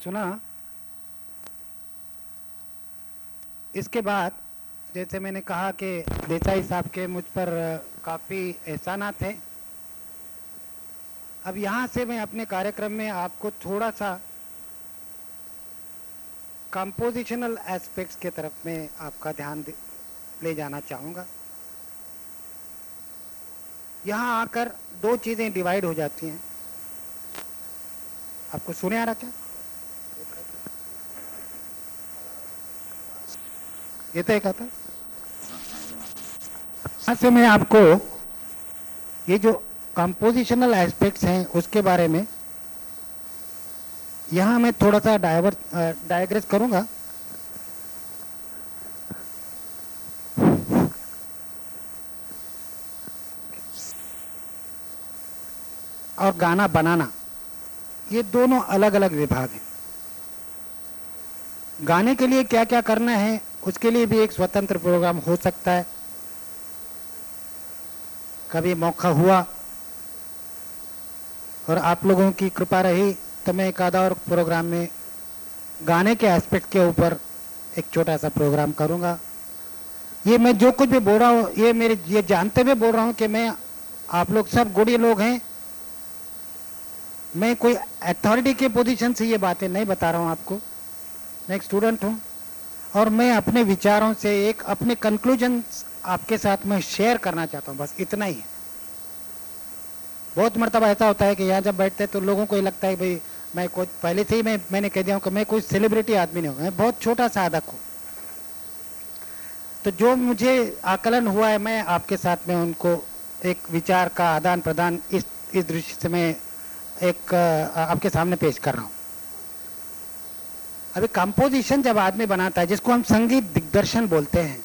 सुना। इसके बाद जैसे मैंने कहा कि देसाई साहब के मुझ पर काफ़ी एहसानात थे अब यहाँ से मैं अपने कार्यक्रम में आपको थोड़ा सा कंपोजिशनल एस्पेक्ट्स के तरफ़ में आपका ध्यान ले जाना चाहूँगा। यहाँ आकर दो चीज़ें डिवाइड हो जाती हैं। आपको सुने आ रहा क्या? ये तो एक आता यहाँ से मैं आपको ये जो कंपोजिशनल एस्पेक्ट्स हैं, उसके बारे में यहाँ मैं थोड़ा सा डाइवर डायग्रेस करूँगा। और गाना बनाना, ये दोनों अलग अलग विभाग हैं। गाने के लिए क्या क्या करना है उसके लिए भी एक स्वतंत्र प्रोग्राम हो सकता है। कभी मौका हुआ और आप लोगों की कृपा रही तो मैं एक आधा और प्रोग्राम में गाने के एस्पेक्ट के ऊपर एक छोटा सा प्रोग्राम करूँगा। ये मैं जो कुछ भी बोल रहा हूँ, ये मेरे, ये जानते हुए बोल रहा हूँ कि मैं, आप लोग सब गुड़ी लोग हैं। मैं कोई अथॉरिटी के पोजीशन से ये बातें नहीं बता रहा हूँ आपको। मैं एक स्टूडेंट हूँ। और मैं अपने विचारों से एक अपने कंक्लूजन आपके साथ में शेयर करना चाहता हूँ, बस इतना ही। है बहुत मरतबा ऐसा होता है कि यहाँ जब बैठते हैं तो लोगों को ये लगता है भाई, मैं कुछ पहले से ही मैं, मैंने कह दिया हूँ कि मैं कोई सेलिब्रिटी आदमी नहीं हूँ, मैं बहुत छोटा साधक हूँ। तो जो मुझे आकलन हुआ है, मैं आपके साथ में उनको एक विचार का आदान प्रदान इस इस दृश्य से मैं एक, आपके सामने पेश कर रहा हूँ। अभी कंपोजिशन जब आदमी बनाता है, जिसको हम संगीत दिग्दर्शन बोलते हैं,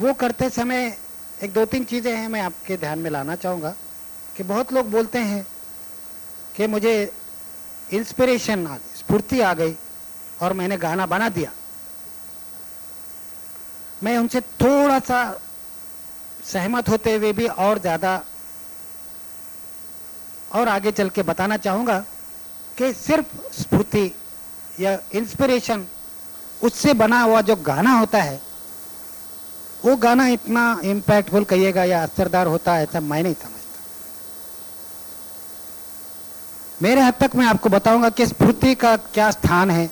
वो करते समय एक दो तीन चीज़ें हैं मैं आपके ध्यान में लाना चाहूँगा कि बहुत लोग बोलते हैं कि मुझे इंस्पिरेशन आ गई स्फूर्ति आ गई और मैंने गाना बना दिया। मैं उनसे थोड़ा सा सहमत होते हुए भी और ज़्यादा और आगे चल के बताना चाहूँगा कि सिर्फ़ स्फूर्ति या इंस्पिरेशन उससे बना हुआ जो गाना होता है, वो गाना इतना इम्पैक्टफुल कहिएगा या असरदार होता है ऐसा मैं नहीं समझता। मेरे हद तक मैं आपको बताऊँगा कि स्फूर्ति का क्या स्थान है।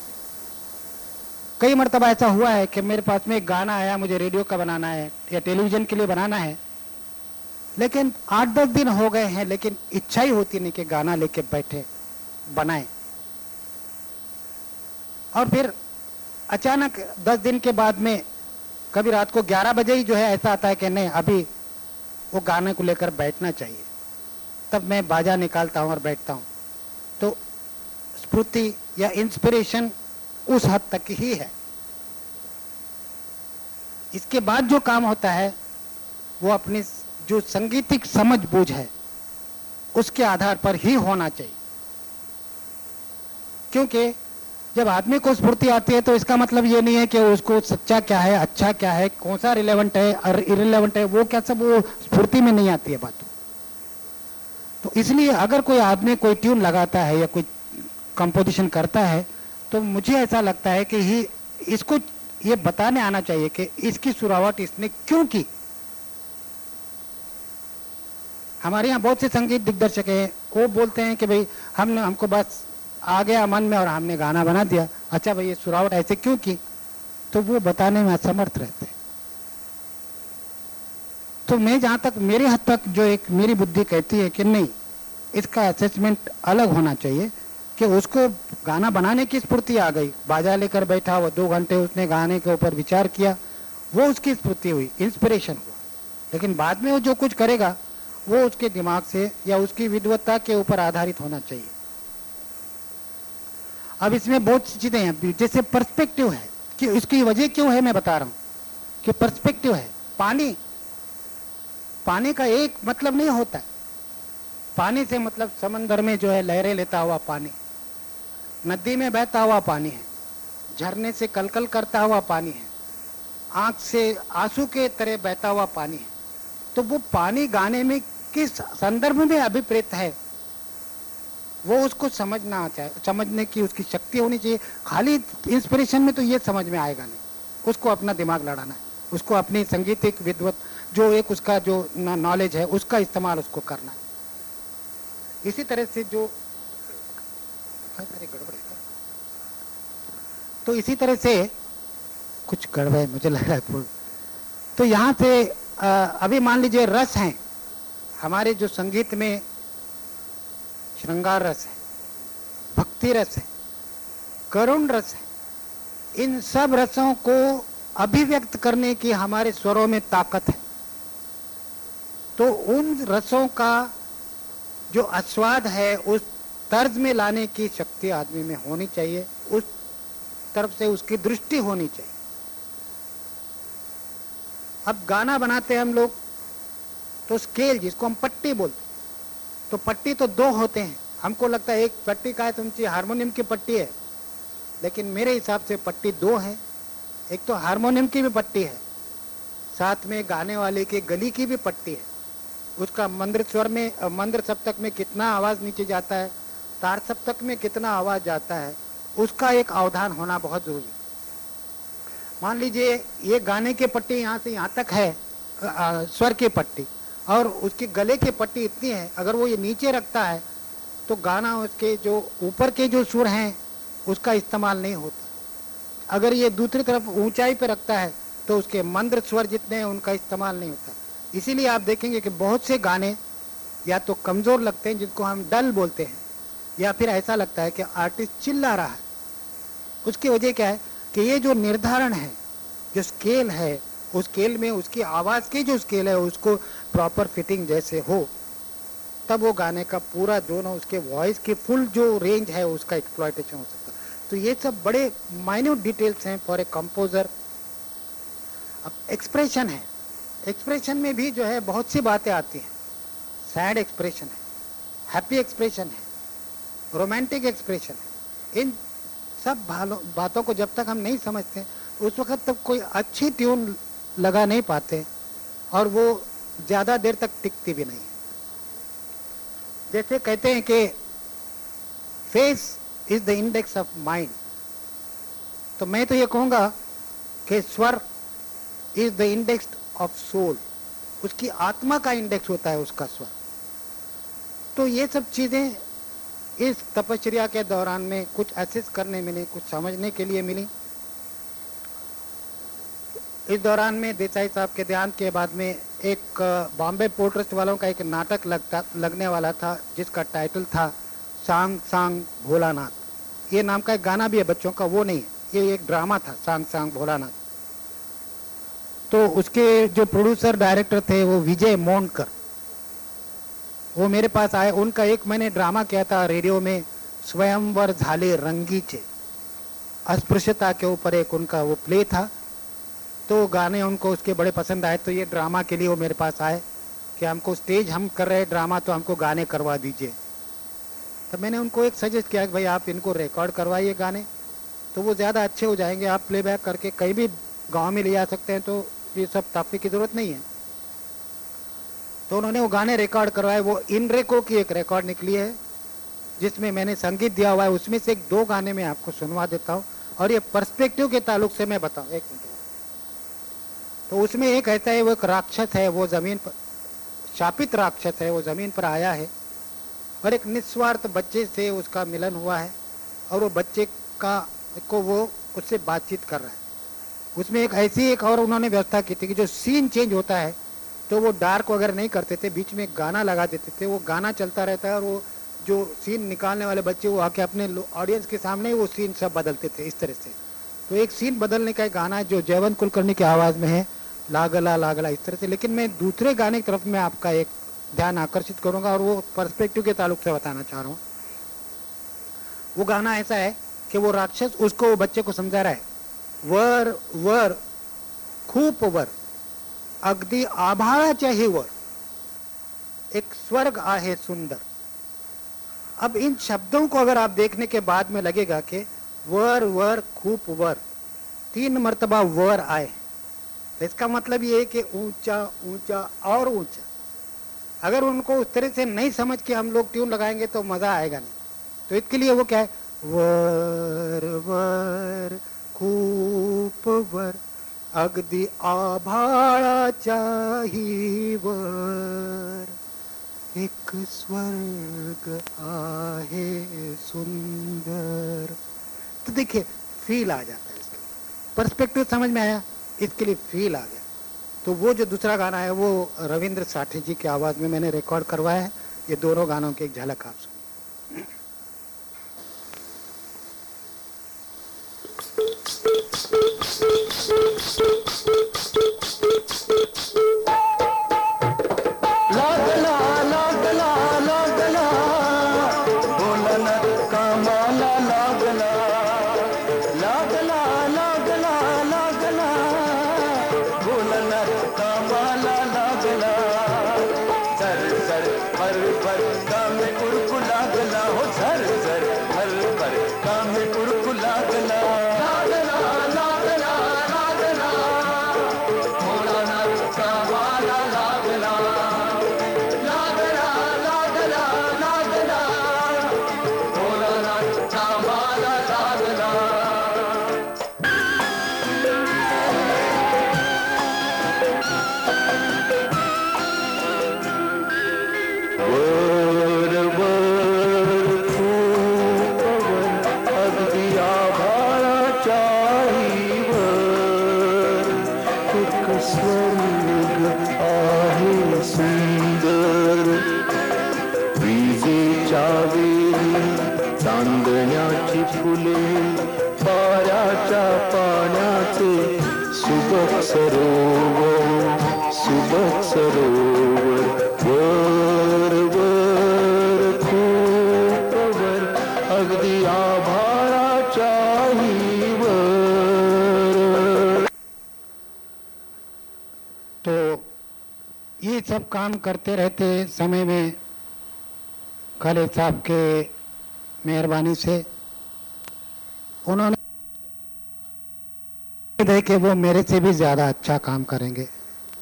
कई मरतबा ऐसा हुआ है कि मेरे पास में एक गाना आया, मुझे रेडियो का बनाना है या टेलीविज़न के लिए बनाना है, लेकिन आठ दस दिन हो गए हैं, लेकिन इच्छा ही होती नहीं कि गाना लेके बैठे। बनाए। और फिर अचानक दस दिन के बाद में कभी रात को ग्यारह बजे ही जो है ऐसा आता है कि नहीं, अभी वो गाने को लेकर बैठना चाहिए। तब मैं बाजा निकालता हूँ और बैठता हूँ। तो स्फूर्ति या इंस्पिरेशन उस हद तक ही है। इसके बाद जो काम होता है, वो अपनी जो संगीतिक समझ बूझ है, उसके आधार पर ही होना चाहिए। क्योंकि जब आदमी को स्फूर्ति आती है तो इसका मतलब ये नहीं है कि उसको सच्चा क्या है अच्छा क्या है, कौन सा रिलेवेंट है, और इरिलेवेंट है, वो क्या सब वो स्फूर्ति में नहीं आती है बात। तो इसलिए अगर कोई आदमी कोई ट्यून लगाता है या कोई कंपोजिशन करता है तो मुझे ऐसा लगता है कि ही, इसको ये बताने आना चाहिए कि इसकी शुरुआत इसने क्यों की। हमारे यहाँ बहुत से संगीत दिग्दर्शक हैं, वो बोलते हैं कि भाई, हमने, हमको बस आ गया मन में और हमने गाना बना दिया। अच्छा भाई, ये शुरुआत ऐसे क्यों की? तो वो बताने में असमर्थ रहते तो मैं जहाँ तक, मेरे हद तक जो एक मेरी बुद्धि कहती है कि नहीं, इसका असेसमेंट अलग होना चाहिए कि उसको गाना बनाने की स्फूर्ति आ गई। बाजा लेकर बैठा वो दो घंटे उसने गाने के ऊपर विचार किया, वो उसकी स्फूर्ति हुई इंस्पिरेशन हुआ। लेकिन बाद में वो जो कुछ करेगा, वो उसके दिमाग से या उसकी विद्वत्ता के ऊपर आधारित होना चाहिए। अब इसमें बहुत सी चीज़ें हैं। जैसे पर्सपेक्टिव है कि इसकी वजह क्यों है मैं बता रहा हूँ। कि पर्सपेक्टिव है। पानी पानी का एक मतलब नहीं होता। पानी से मतलब समंदर में जो है लहरें लेता हुआ पानी, नदी में बहता हुआ पानी है, झरने से कलकल करता हुआ पानी है, आँख से आँसू के तरह बहता हुआ पानी है। तो वो पानी गाने में किस संदर्भ में अभिप्रेत है? वो उसको समझना चाहिए समझने की उसकी शक्ति होनी चाहिए। खाली इंस्पिरेशन में तो ये समझ में आएगा नहीं। उसको अपना दिमाग लड़ाना है। उसको अपनी संगीतिक विद्वत, जो एक उसका जो नॉलेज है, उसका इस्तेमाल उसको करना है। इसी तरह से जो गड़बड़ है। तो इसी तरह से कुछ गड़बड़ है, मुझे लग रहा है तो यहाँ से अभी मान लीजिए रस हैं। हमारे जो संगीत में श्रृंगार रस है, भक्ति रस है, करुण रस है, इन सब रसों को अभिव्यक्त करने की हमारे स्वरों में ताकत है। तो उन रसों का जो आस्वाद है, उस तर्ज में लाने की शक्ति आदमी में होनी चाहिए, उस तरफ़ से उसकी दृष्टि होनी चाहिए। अब गाना बनाते हैं हम लोग तो स्केल जिसको हम पट्टी बोलते तो पट्टी तो दो होते हैं। हमको लगता है एक पट्टी का है तुमची तो हारमोनियम की पट्टी है। लेकिन मेरे हिसाब से पट्टी दो है। एक तो हारमोनियम की भी पट्टी है। साथ में गाने वाले के गली की भी पट्टी है। उसका मंद्र स्वर में मंद्र सप्तक में कितना आवाज़ नीचे जाता है तार सप्तक में कितना आवाज़ जाता है उसका एक अवधान होना बहुत ज़रूरी मान लीजिए ये गाने की पट्टी यहाँ से यहाँ तक है आ, स्वर की पट्टी। और उसके गले की पट्टी इतनी है, अगर वो ये नीचे रखता है तो गाना उसके जो ऊपर के जो सुर हैं, उसका इस्तेमाल नहीं होता। अगर ये दूसरी तरफ़ ऊंचाई पे रखता है तो उसके मंद्र स्वर जितने हैं, उनका इस्तेमाल नहीं होता। इसीलिए आप देखेंगे कि बहुत से गाने या तो कमज़ोर लगते हैं, जिनको हम डल बोलते हैं, या फिर ऐसा लगता है कि आर्टिस्ट चिल्ला रहा है। उसकी वजह क्या है कि ये जो निर्धारण है, जो स्केल है, उस स्केल में उसकी आवाज़ की जो स्केल है, उसको प्रॉपर फिटिंग जैसे हो, तब वो गाने का पूरा जो ना उसके वॉइस की फुल जो रेंज है, उसका एक्सप्लॉयटेशन हो सकता तो ये सब बड़े माइन्यूट डिटेल्स हैं फॉर ए कंपोजर अब एक्सप्रेशन है। एक्सप्रेशन में भी जो है, बहुत सी बातें आती हैं। सैड एक्सप्रेशन है। हैप्पी एक्सप्रेशन है। रोमांटिक एक्सप्रेशन है। इन सब बातों को जब तक हम नहीं समझते, उस वक्त तक कोई अच्छी ट्यून लगा नहीं पाते, और वो ज़्यादा देर तक टिकती भी नहीं है। जैसे कहते हैं कि face is the index of mind. तो मैं तो ये कहूँगा कि स्वर is the index of soul. उसकी आत्मा का इंडेक्स होता है उसका स्वर। तो ये सब चीज़ें इस तपस्या के दौरान में कुछ एसेस करने मिले, कुछ समझने के लिए मिली। इस दौरान में देसाई साहब के ध्यान के बाद में एक बॉम्बे पोर्ट ट्रस्ट वालों का एक नाटक लगता, लगने वाला था, जिसका टाइटल था सांग सांग भोलानाथ। ये नाम का एक गाना भी है बच्चों का, वो नहीं, ये एक ड्रामा था, सांग सांग भोलानाथ। तो उसके जो प्रोड्यूसर डायरेक्टर थे, वो विजय मोनकर। वो मेरे पास आए, उनका एक मैंने ड्रामा किया था रेडियो में, स्वयंवर झाले रंगीचे। अस्पृश्यता के ऊपर एक उनका वो प्ले था तो गाने उनको उसके बड़े पसंद आए तो ये ड्रामा के लिए वो मेरे पास आए कि हमको स्टेज हम कर रहे ड्रामा तो हमको गाने करवा दीजिए। तो मैंने उनको एक सजेस्ट किया कि भाई आप इनको रिकॉर्ड करवाइए गाने तो वो ज़्यादा अच्छे हो जाएँगे। आप प्लेबैक करके कहीं भी गाँव में ले जा सकते हैं तो ये सब ताफी की ज़रूरत नहीं है। तो उन्होंने वो गाने रिकॉर्ड करवाए। वो इन रेको की एक रिकॉर्ड निकली है, जिसमें मैंने संगीत दिया हुआ है। उसमें से एक दो गाने में आपको सुनवा देता हूँ और ये पर्सपेक्टिव के ताल्लुक से मैं बताऊँ। एक मिनट। तो उसमें एक ऐसा है, वो एक राक्षस है, वो ज़मीन पर, शापित राक्षस है, वो ज़मीन पर आया है। और एक निस्वार्थ बच्चे से उसका मिलन हुआ है और वो बच्चे का, को वो उससे बातचीत कर रहा है। उसमें एक ऐसी एक और उन्होंने व्यवस्था की थी कि जो सीन चेंज होता है तो वो डार्क वगैरह नहीं करते थे, बीच में गाना लगा देते थे, वो गाना चलता रहता है और वो जो सीन निकालने वाले बच्चे, वो आके अपने ऑडियंस के सामने वो सीन सब बदलते थे, इस तरह से। तो एक सीन बदलने का एक गाना जो जयवंत कुलकर्णी की आवाज़ में है लागला लागला, इस तरह से। लेकिन मैं दूसरे गाने की तरफ़ में आपका एक ध्यान आकर्षित करूँगा और वो पर्सपेक्टिव के ताल्लुक से बताना चाह रहा हूँ। वो गाना ऐसा है कि वो राक्षस उसको, वो बच्चे को समझा रहा है। वर वर, खूप वर अगदी आभाळाच्याही वर, एक स्वर्ग आहे सुंदर। अब इन शब्दों को अगर आप देखने के बाद में लगेगा कि वर वर खूब वर, तीन मर्तबा वर आए तो इसका मतलब ये है कि ऊँचा ऊँचा और ऊँचा। अगर उनको उस तरह से नहीं समझ के हम लोग ट्यून लगाएँगे तो मज़ा आएगा नहीं। तो इसके लिए वो क्या है? वर वर, खूप वर, अगदी आभाळाच्याही वर। एक स्वर्ग आहे सुंदर। तो देखिए फील आ जाता है इसके। पर्सपेक्टिव समझ में आया? इसके लिए फील आ गया। तो वो जो दूसरा गाना है, वो रविंद्र साठी जी की आवाज़ में मैंने रिकॉर्ड करवाया है। ये दोनों गानों की एक झलक आप सुनिए काम करते रहते समय में खालिद साहब के मेहरबानी से उन्होंने है कि वो मेरे से भी ज़्यादा अच्छा काम करेंगे।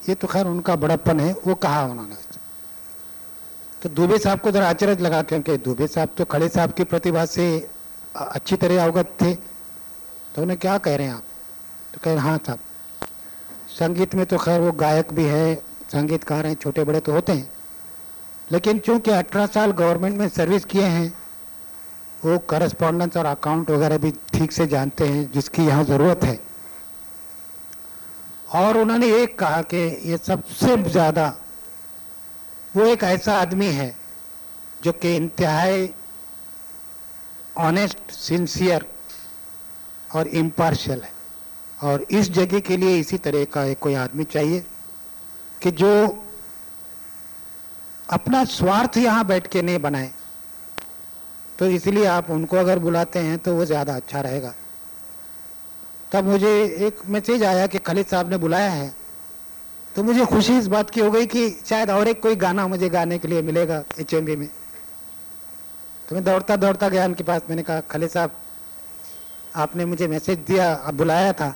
ये तो खैर उनका बड़प्पन है, वो कहा उन्होंने। तो दुबे साहब को जरा अचरज लगा, क्योंकि दुबे साहब तो खड़े साहब की प्रतिभा से अच्छी तरह अवगत थे। तो उन्हें क्या कह रहे हैं आप? तो कह रहे हाँ साहब, संगीत में तो खैर वो गायक भी है संगीतकार हैं, छोटे बड़े तो होते हैं। लेकिन चूँकि 18 साल गवर्नमेंट में सर्विस किए हैं, वो करस्पॉन्डेंस और अकाउंट वगैरह भी ठीक से जानते हैं, जिसकी यहाँ ज़रूरत है। और उन्होंने एक कहा कि ये सबसे ज़्यादा, वो एक ऐसा आदमी है, जो कि इंतहाई ऑनेस्ट सिंसियर और इम्पार्शल है। और इस जगह के लिए इसी तरह का एक कोई आदमी चाहिए। कि जो अपना स्वार्थ यहाँ बैठ के नहीं बनाए तो इसलिए आप उनको अगर बुलाते हैं तो वो ज़्यादा अच्छा रहेगा। तब मुझे एक मैसेज आया कि खलीद साहब ने बुलाया है तो मुझे खुशी इस बात की हो गई कि शायद और एक कोई गाना मुझे गाने के लिए मिलेगा एचएमबी में। तो मैं दौड़ता दौड़ता गया उनके पास, मैंने कहा खलीद साहब, आपने मुझे मैसेज दिया, आप बुलाया था।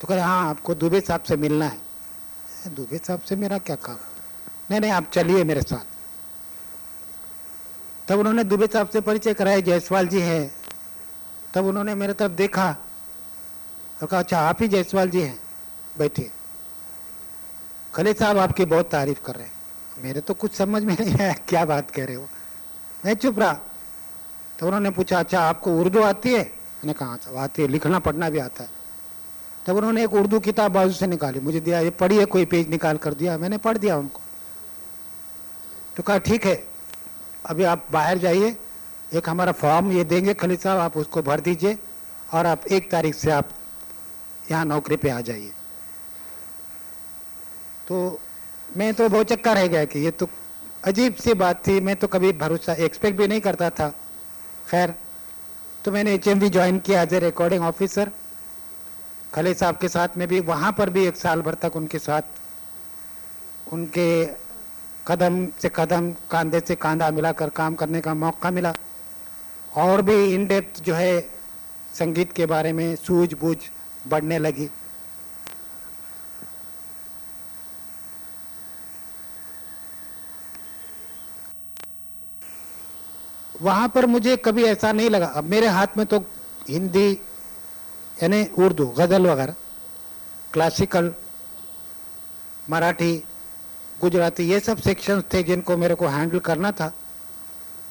तो कह हाँ आपको दुबे साहब से मिलना है। दुबे साहब से मेरा क्या काम? नहीं नहीं, आप चलिए मेरे साथ। तब उन्होंने दुबे साहब से परिचय कराया, जायसवाल जी हैं। तब उन्होंने मेरे तरफ़ देखा तो कहा अच्छा आप ही जायसवाल जी हैं, बैठिए। खलीद साहब आपकी बहुत तारीफ़ कर रहे हैं। मेरे तो कुछ समझ में नहीं आया, क्या बात कह रहे हो। मैं चुप रहा। तो उन्होंने पूछा अच्छा आपको उर्दू आती है? मैंने कहा "हाँ आती है। लिखना, पढ़ना भी आता है। तब उन्होंने एक उर्दू किताब बाजू से निकाली। मुझे दिया, ये पढ़िए, कोई पेज निकाल कर दिया। मैंने पढ़ दिया उनको। तो कहा, ठीक है, अभी आप बाहर जाइए। एक हमारा फॉर्म ये देंगे खलीद साहब, आप उसको भर दीजिए और आप एक तारीख से आप यहाँ नौकरी पे आ जाइए। तो मैं तो बहुत चक्का रह गया कि ये तो अजीब सी बात थी। मैं तो कभी भरोसा एक्सपेक्ट भी नहीं करता था। खैर तो मैंने एच एम ज्वाइन किया as a recording officer Khale साहब के साथ में भी, वहाँ पर भी एक साल भर तक उनके साथ, उनके कदम से कदम, कांधे से कांधा मिलाकर काम करने का मौका मिला। और भी इन डेप्थ जो है संगीत के बारे में सूझबूझ बढ़ने लगी। वहाँ पर मुझे कभी ऐसा नहीं लगा। अब मेरे हाथ में तो हिंदी यानी उर्दू, गज़ल वगैरह क्लासिकल मराठी, गुजराती, ये सब सेक्शंस थे जिनको मेरे को हैंडल करना था।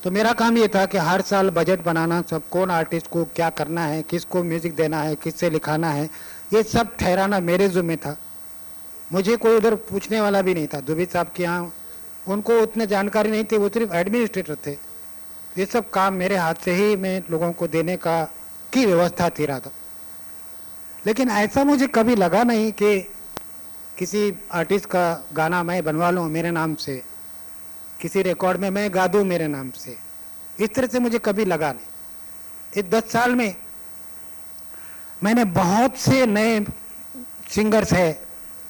तो मेरा काम ये था कि हर साल बजट बनाना, सब कौन आर्टिस्ट को क्या करना है, किसको म्यूज़िक देना है, किससे लिखाना है, ये सब ठहराना मेरे जुम्मे था। मुझे कोई उधर पूछने वाला भी नहीं था। दुबी साहब के यहाँ उनको उतने जानकारी नहीं थी, वो सिर्फ़ एडमिनिस्ट्रेटर थे। ये सब काम मेरे हाथ से ही मैं लोगों को देने का की व्यवस्था थी रहा था लेकिन ऐसा मुझे कभी लगा नहीं कि किसी आर्टिस्ट का गाना मैं बनवा लूँ मेरे नाम से। किसी रिकॉर्ड में मैं गा दूँ मेरे नाम से। इस तरह से मुझे कभी लगा नहीं। इस दस साल में मैंने बहुत से नए सिंगर्स हैं,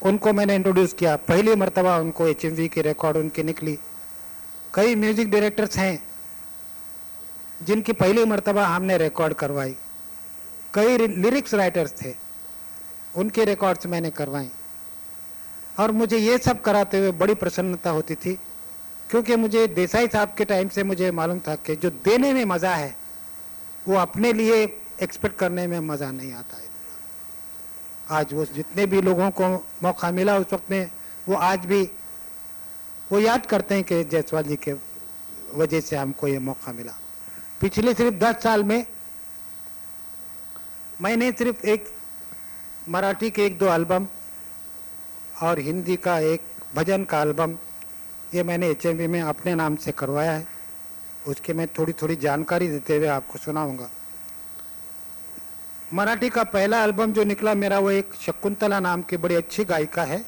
उनको मैंने इंट्रोड्यूस किया। पहली मरतबा उनको एच एम वी की रिकॉर्ड उनकी निकली। कई म्यूज़िक डायरेक्टर्स हैं, जिनकी पहली मरतबा हमने रिकॉर्ड करवाई। कई लिरिक्स राइटर्स थे। उनके रिकॉर्ड्स मैंने करवाई और मुझे ये सब कराते हुए बड़ी प्रसन्नता होती थी, क्योंकि मुझे देसाई साहब के टाइम से मुझे मालूम था कि जो देने में मज़ा है, वो अपने लिए एक्सपेक्ट करने में मज़ा नहीं आता है। आज वो जितने भी लोगों को मौका मिला उस वक्त में, वो आज भी, वो याद करते हैं कि जायसवाल जी के वजह से हमको ये मौका मिला। पिछले सिर्फ़ दस साल में मैंने सिर्फ़ एक मराठी के एक दो एल्बम और हिंदी का एक भजन का एल्बम ये मैंने एच में अपने नाम से करवाया है। उसके मैं थोड़ी थोड़ी जानकारी देते हुए आपको सुनाऊँगा। मराठी का पहला एल्बम जो निकला मेरा, वो एक शकुंतला नाम की बड़ी अच्छी गायिका है।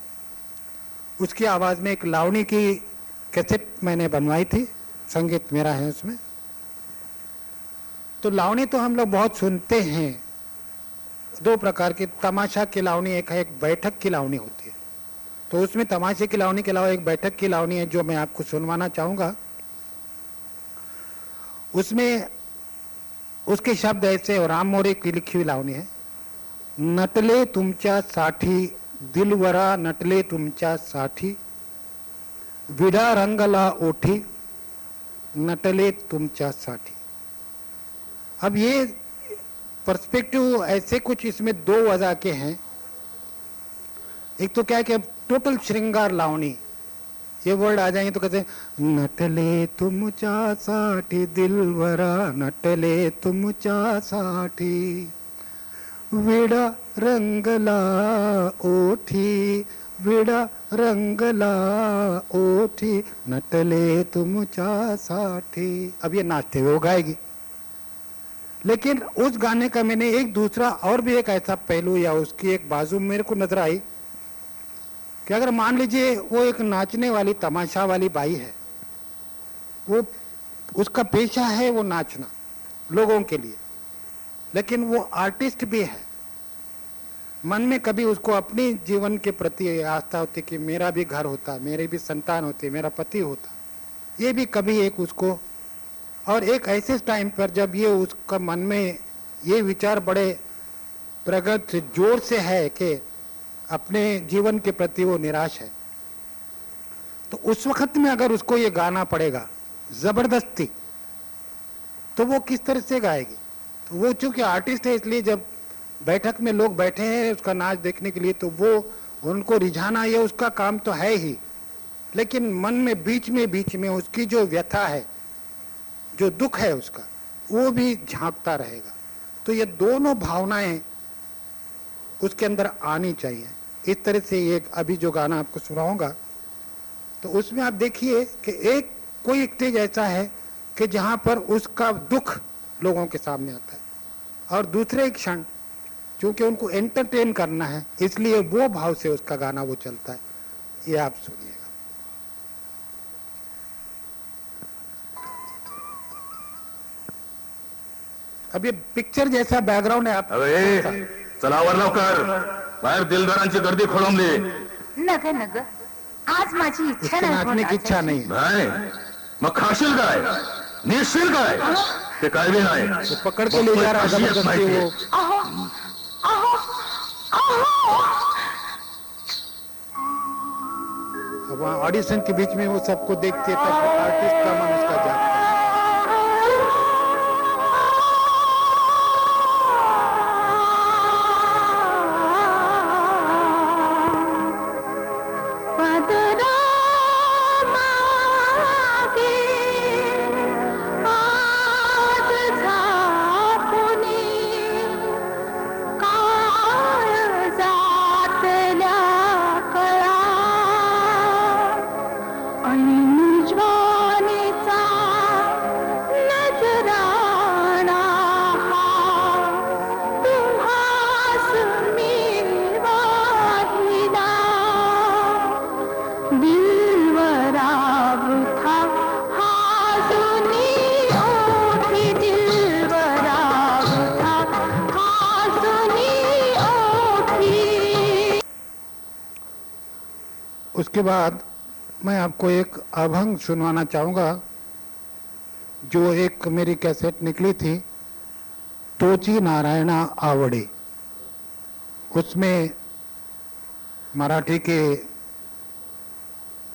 उसकी आवाज़ में एक लावणी की कैसेट मैंने बनवाई थी, संगीत मेरा है उसमें। तो लावणी तो हम लोग बहुत सुनते हैं। दो प्रकार की तमाशा की लावनी, एक है, एक बैठक की लावनी होती है। तो उसमें तमाशे की लावनी के अलावा एक बैठक की लावनी है, जो मैं आपको सुनवाना चाहूँगा। उसमें उसके शब्द ऐसे राम मोरे की लिखी हुई लावनी है। नटले तुमच्या साठी, दिलवरा नटले तुमच्या साठी, विडा रंगला ओठी, नटले तुमच्या साठी। अब ये पर्सपेक्टिव ऐसे कुछ इसमें दो वजह के हैं। एक तो क्या है कि अब टोटल श्रृंगार लावणी, ये वर्ड आ जाएँगे तो कहते हैं नटले तुम चा साठी दिलवरा नटले तुम चा साठी विडा रंगला ओठी, विडा रंगला ओठी नटले तुम चा साठी अब ये नाचते हुए गाएगी लेकिन उस गाने का मैंने एक दूसरा और भी एक ऐसा पहलू या उसकी एक बाजू मेरे को नज़र आई कि अगर मान लीजिए वो एक नाचने वाली, तमाशा वाली बाई है, वो उसका पेशा है वो नाचना लोगों के लिए, लेकिन वो आर्टिस्ट भी है। मन में कभी उसको अपने जीवन के प्रति आस्था होती कि मेरा भी घर होता, मेरी भी संतान होती, मेरा पति होता, ये भी कभी एक उसको और एक ऐसे टाइम पर जब ये उसका मन में ये विचार बड़े प्रगत ज़ोर से है कि अपने जीवन के प्रति वो निराश है तो उस वक्त में अगर उसको ये गाना पड़ेगा, ज़बरदस्ती तो वो किस तरह से गाएगी? तो वो चूँकि आर्टिस्ट है, इसलिए जब बैठक में लोग बैठे हैं उसका नाच देखने के लिए तो वो उनको रिझाना, ये उसका काम तो है ही, लेकिन मन में, बीच में बीच में उसकी जो व्यथा है जो दुख है उसका, वो भी झांकता रहेगा। तो ये दोनों भावनाएँ उसके अंदर आनी चाहिए। इस तरह से ये अभी जो गाना आपको सुनाऊँगा तो उसमें आप देखिए कि एक, कोई स्टेज ऐसा है कि जहाँ पर उसका दुख लोगों के सामने आता है। और दूसरे क्षण, क्योंकि उनको एंटरटेन करना है, इसलिए वो भाव से उसका गाना वो चलता है। ये आप सुनिएगा अब ये पिक्चर जैसा बैकग्राउंड है आप। अबे चलावर लवकर। बाहेर दिलदारांची गर्दी खोळंबली नग नग आज माझी इच्छा नाही नाचने की इच्छा नहीं। है नाही मग खाशील काय नेसशील काय ते काय बी नाही वो पकड़ के ले जा रहा है कशी ज़बरदस्ती माहिती वो। आहे? अहो अहो। अहो वहाँ ऑडिशन के बीच में वो सबको देखती तब आर्टिस्ट का मन उसका जागता बाद मैं आपको एक अभंग सुनवाना चाहूँगा, जो एक मेरी कैसेट निकली थी, तोची नारायणा आवड़े। उसमें मराठी के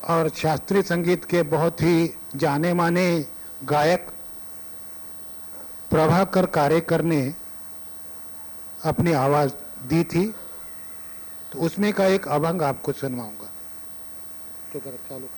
और शास्त्रीय संगीत के बहुत ही जाने माने गायक प्रभाकर कारेकर ने अपनी आवाज़ दी थी। तो उसमें का एक अभंग आपको सुनवाऊँगा। तो जरा चालू।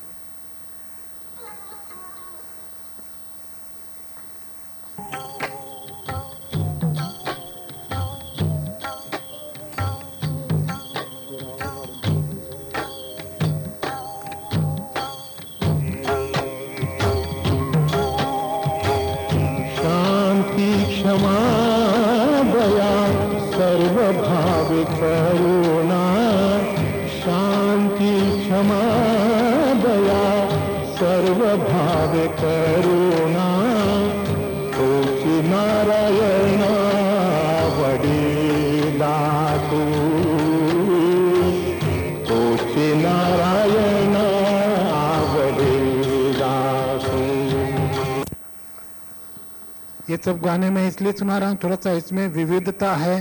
सब गाने मैं इसलिए सुना रहा हूँ, थोड़ा सा इसमें विविधता है।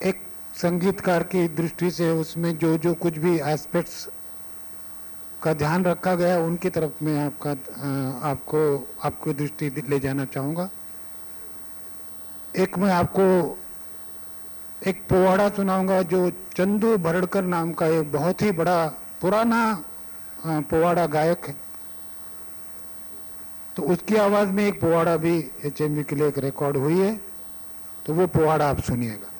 एक संगीतकार की दृष्टि से उसमें जो जो कुछ भी एस्पेक्ट्स का ध्यान रखा गया उनकी तरफ़ मैं आपका आपको आपको दृष्टि ले जाना चाहूँगा। एक मैं आपको एक पोवाड़ा सुनाऊँगा जो चंदू भरड़कर नाम का एक बहुत ही बड़ा पुराना पोवाड़ा गायक है। तो उसकी आवाज़ में एक पोवाड़ा भी एचएमवी के लिए एक रिकॉर्ड हुई है तो वो पोवाड़ा आप सुनिएगा।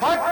फक्त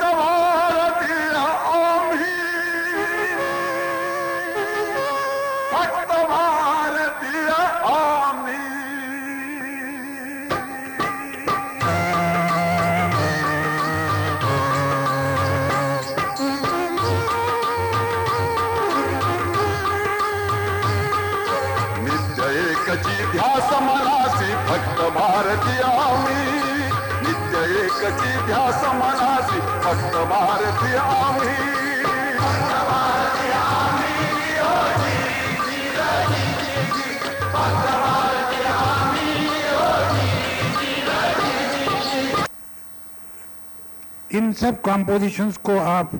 इन सब कॉम्पोजिशंस को आप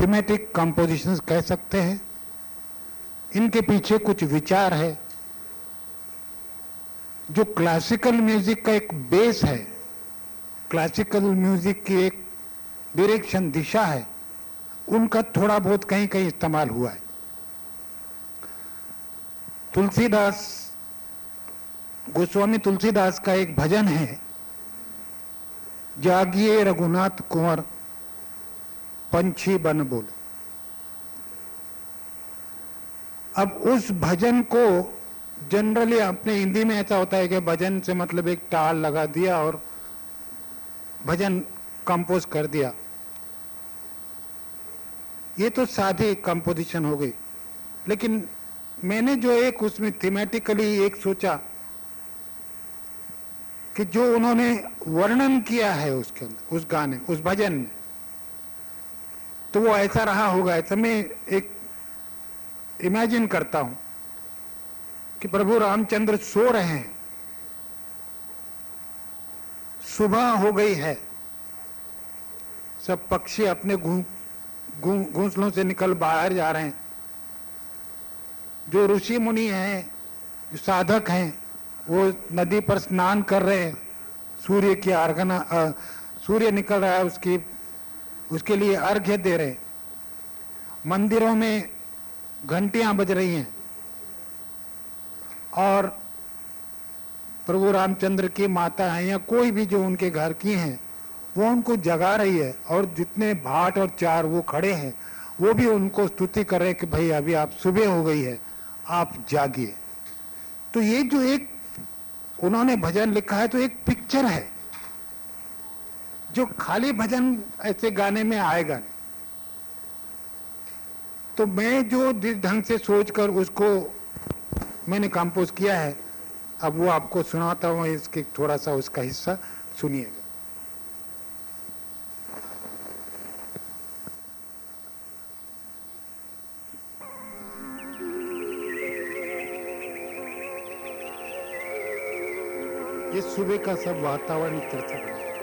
थीमेटिक कॉम्पोजिशंस कह सकते हैं। इनके पीछे कुछ विचार है। जो क्लासिकल म्यूज़िक का एक बेस है क्लासिकल म्यूज़िक की एक डायरेक्शन दिशा है, उनका थोड़ा बहुत कहीं कहीं इस्तेमाल हुआ है। तुलसीदास, गोस्वामी तुलसीदास का एक भजन है, जागिए रघुनाथ कुंवर, पंछी बन बोल। अब उस भजन को जनरली अपने हिंदी में ऐसा होता है कि भजन से मतलब एक टाल लगा दिया और भजन कंपोज कर दिया। ये तो सादी कंपोजिशन हो गई। लेकिन मैंने जो एक उसमें थीमेटिकली एक सोचा कि जो उन्होंने वर्णन किया है उसके अंदर, उस गाने, उस भजन में तो वो ऐसा रहा होगा। ऐसा मैं एक इमेजिन करता हूँ। कि प्रभु रामचंद्र सो रहे हैं। सुबह हो गई है। सब पक्षी अपने घोंसलों से निकल बाहर जा रहे हैं। जो ऋषि मुनि हैं, जो साधक हैं, वो नदी पर स्नान कर रहे हैं। सूर्य की अर्घना सूर्य निकल रहा है उसकी, उसके लिए अर्घ्य दे रहे हैं। मंदिरों में घंटियाँ बज रही हैं। और प्रभु रामचंद्र की माता है या कोई भी जो उनके घर की हैं, वो उनको जगा रही है और जितने भाट और चार वो खड़े हैं, वो भी उनको स्तुति कर रहे हैं कि भाई अभी आप सुबह हो गई है, आप जागिए। तो ये जो एक, उन्होंने भजन लिखा है तो एक पिक्चर है, जो खाली भजन ऐसे गाने में आएगा नहीं। तो मैं जो जिस ढंग से सोचकर उसको मैंने कंपोज किया है। अब वो आपको सुनाता हूँ, इसके थोड़ा सा उसका हिस्सा सुनिएगा। ये सुबह का सब वातावरण बना।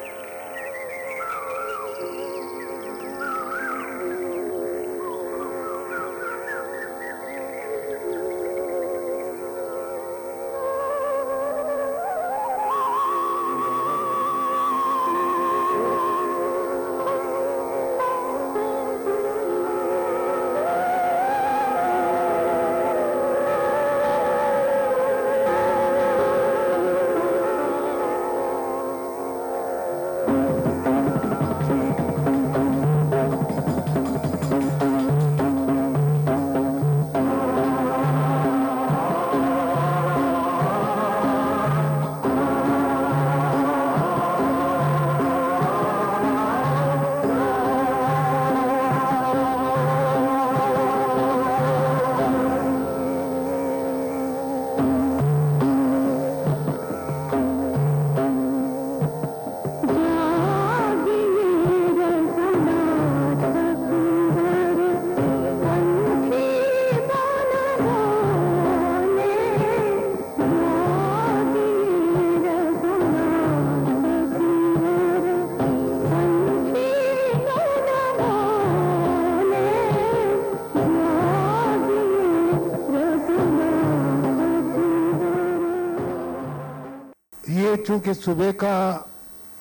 ये चूँकि सुबह का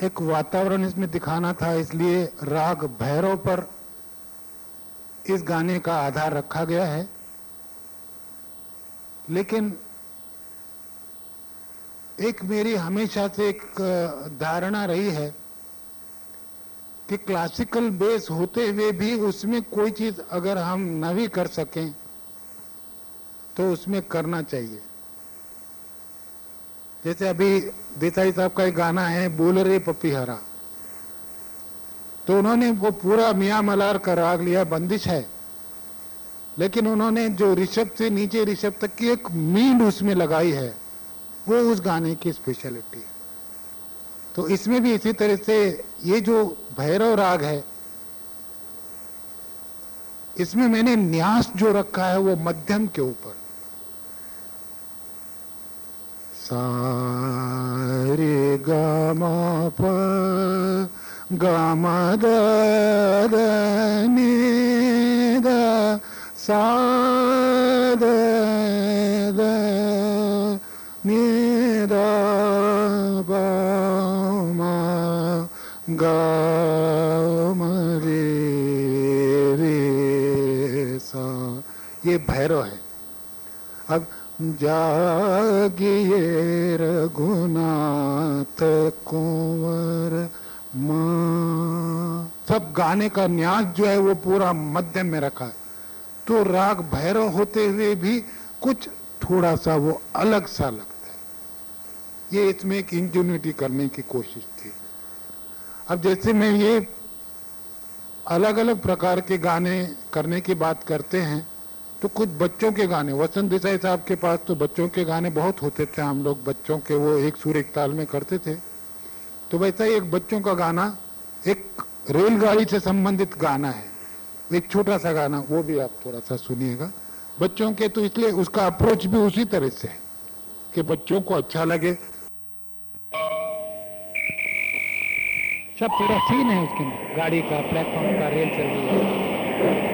एक वातावरण इसमें दिखाना था, इसलिए राग भैरव पर इस गाने का आधार रखा गया है। लेकिन एक मेरी हमेशा से एक धारणा रही है कि क्लासिकल बेस होते हुए भी उसमें कोई चीज़ अगर हम नवी कर सकें तो उसमें करना चाहिए। जैसे अभी देसाई साहब का एक गाना है, बोल रे पपीहरा। तो उन्होंने वो पूरा मियाँ मलार का राग लिया, बंदिश है। लेकिन उन्होंने जो ऋषभ से नीचे ऋषभ तक की एक मींड उसमें लगाई है, वो उस गाने की स्पेशलिटी है। तो इसमें भी इसी तरह से ये जो भैरव राग है, इसमें मैंने न्यास जो रखा है, वो मध्यम के ऊपर। सारे गामा प गामा द द सा द द द रे रे सा। ये भैरव है। अब जागिए रघुनाथ कुंवर माँ। सब गाने का न्यास जो है वो पूरा मध्यम में रखा है। तो राग भैरव होते हुए भी कुछ थोड़ा सा वो अलग सा लगता है। ये इसमें एक इंजन्यूटी करने की कोशिश थी। अब जैसे मैं ये अलग अलग प्रकार के गाने करने की बात करते हैं तो कुछ बच्चों के गाने, वसंत देसाई साहब के पास तो बच्चों के गाने बहुत होते थे, हम लोग बच्चों के वो एक सुर एक ताल में करते थे। तो वैसा ही एक बच्चों का गाना, एक रेलगाड़ी से संबंधित गाना है, एक छोटा सा गाना, वो भी आप थोड़ा सा सुनिएगा। बच्चों के तो इसलिए उसका अप्रोच भी उसी तरह से है, कि बच्चों को अच्छा लगे। सब पूरा सीन है उसके गाड़ी का प्लेटफॉर्म का रेल चल रही है।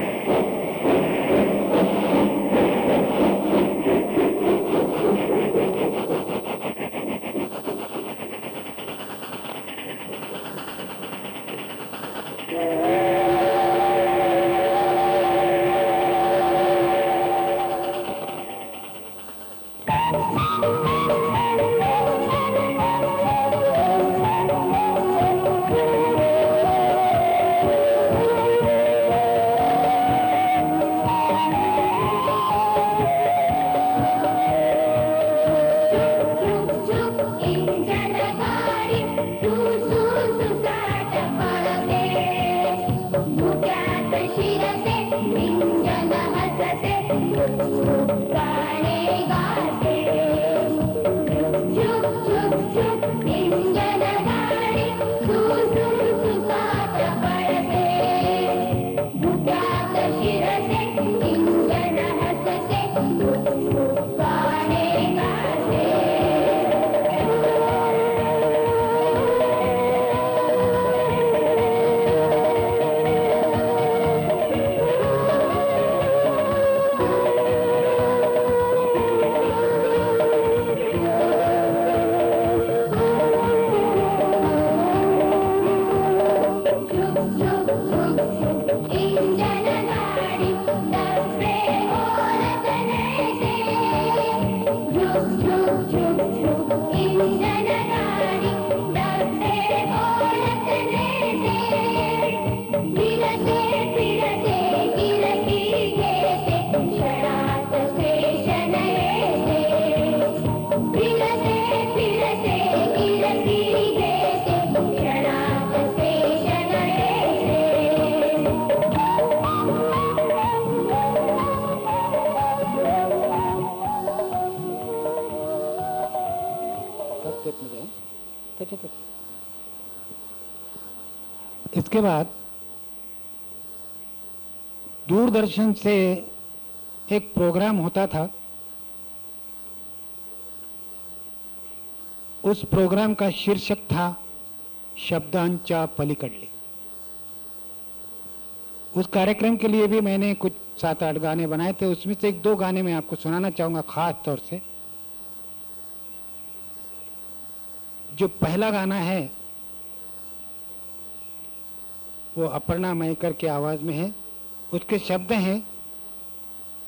बाद दूरदर्शन से एक प्रोग्राम होता था। उस प्रोग्राम का शीर्षक था शब्दांचा पलिकडले। उस कार्यक्रम के लिए भी मैंने कुछ सात आठ गाने बनाए थे। उसमें से एक दो गाने मैं आपको सुनाना चाहूँगा खास तौर से। जो पहला गाना है वो अपर्णा मयकर की आवाज़ में है। उसके शब्द हैं,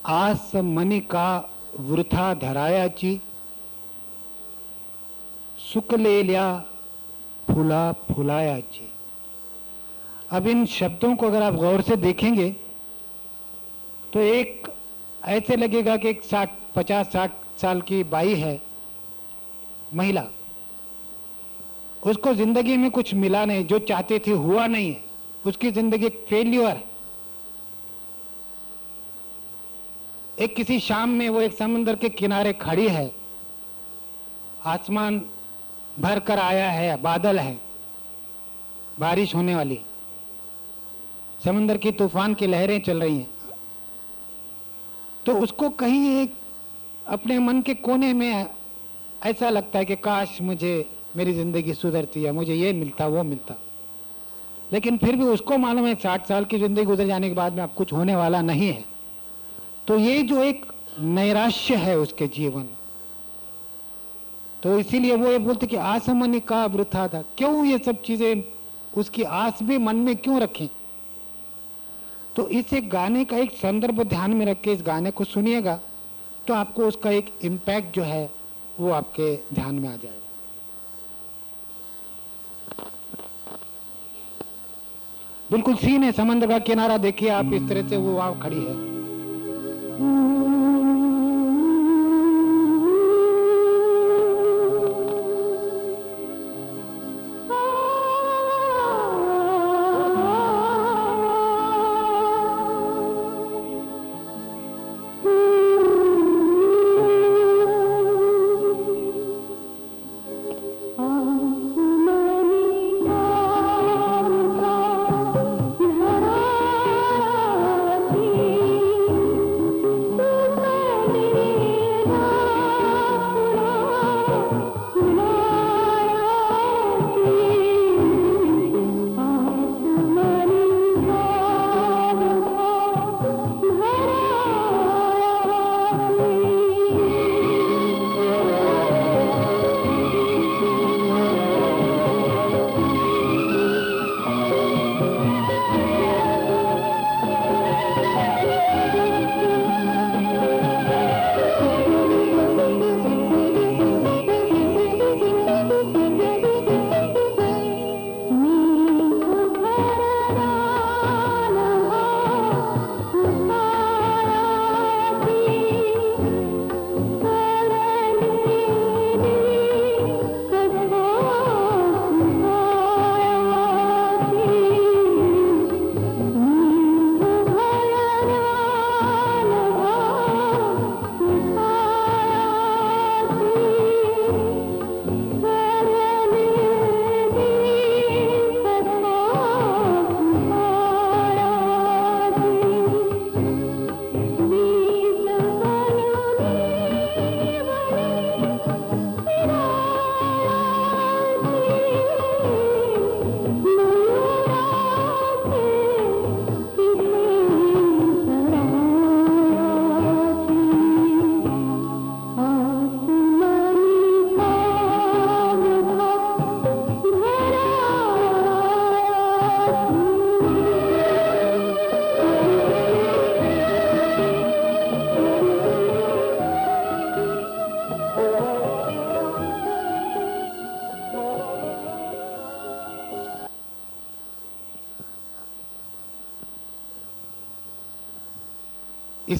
आस मनी का वृथा धराया ची सुख धरायाची सुकलेल्या फुला फुलायाची अब इन शब्दों को अगर आप गौर से देखेंगे तो एक ऐसे लगेगा कि एक साठ, पचास, साठ साल की बाई है महिला। उसको ज़िंदगी में कुछ मिला नहीं, जो चाहती थी हुआ नहीं है। उसकी ज़िंदगी एक फेल्यूर है। एक किसी शाम में वो एक समुद्र के किनारे खड़ी है। आसमान भर कर आया है, बादल है। बारिश होने वाली। समुद्र की तूफ़ान की लहरें चल रही हैं। तो उसको कहीं एक अपने मन के कोने में ऐसा लगता है कि काश मुझे मेरी ज़िंदगी सुधरती है मुझे ये मिलता, वो मिलता। लेकिन फिर भी उसको मालूम है, साठ साल की ज़िंदगी गुजर जाने के बाद में अब कुछ होने वाला नहीं है। तो ये जो एक नैराश्य है उसके जीवन तो इसीलिए वो ये बोलते कि आसमनी का वृथा था। क्यों ये सब चीज़ें उसकी आस भी मन में क्यों रखें? तो इस एक गाने का एक संदर्भ ध्यान में रख के इस गाने को सुनिएगा तो आपको उसका एक इम्पैक्ट जो है, वो आपके ध्यान में आ जाएगा। बिल्कुल सीन है समंदर का किनारा देखिए आप, इस तरह से वो वहाँ खड़ी है।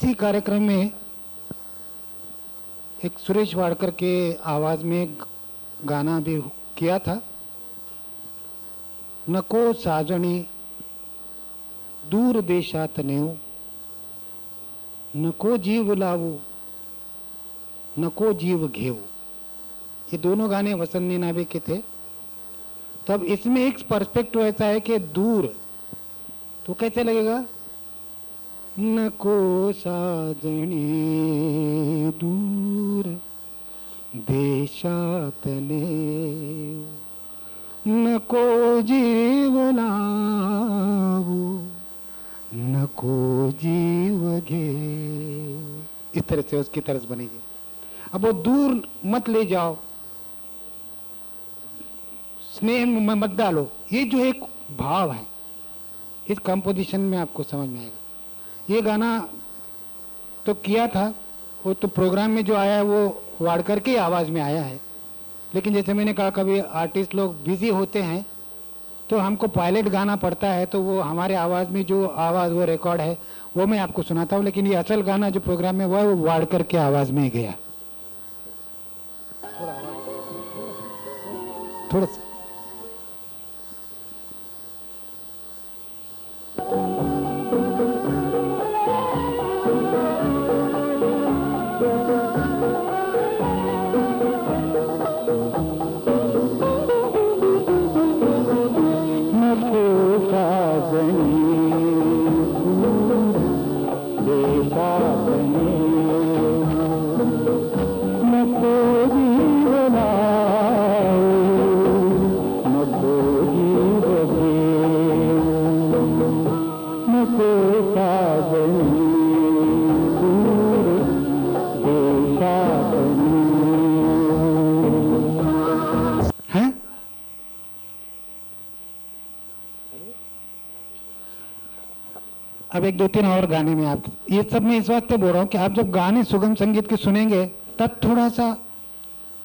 इसी कार्यक्रम में एक सुरेश वाडकर के आवाज़ में गाना भी किया था। नको साजणी, दूर देशात नेऊ। नको जीव लावू नको जीव घेऊ। ये दोनों गाने वसंत नीनाबे के थे। तब इसमें एक पर्सपेक्टिव ऐसा है कि दूर तो कैसे लगेगा? नको साजणी दूर देशात नेऊ नको जीव न को जीव घे। इस तरह से उसकी तरस बनेगी। अब वो दूर मत ले जाओ। स्नेह में मत डालो। ये जो एक भाव है, इस कंपोजिशन में आपको समझ में आएगा। ये गाना तो किया था, वो तो प्रोग्राम में जो आया है, वो वाड़कर की आवाज़ में आया है। लेकिन जैसे मैंने कहा, कभी आर्टिस्ट लोग बिज़ी होते हैं तो हमको पायलट गाना पड़ता है तो वो हमारे आवाज़ में जो आवाज़, वो रिकॉर्ड है, वो मैं आपको सुनाता हूँ, लेकिन ये असल गाना जो प्रोग्राम में हुआ है, वो वाड़कर के आवाज़ में गया। थोड़ा सा अब एक दो तीन और गाने में आप, ये सब मैं इस वास्ते बोल रहा हूँ कि आप जब गाने सुगम संगीत के सुनेंगे, तब थोड़ा सा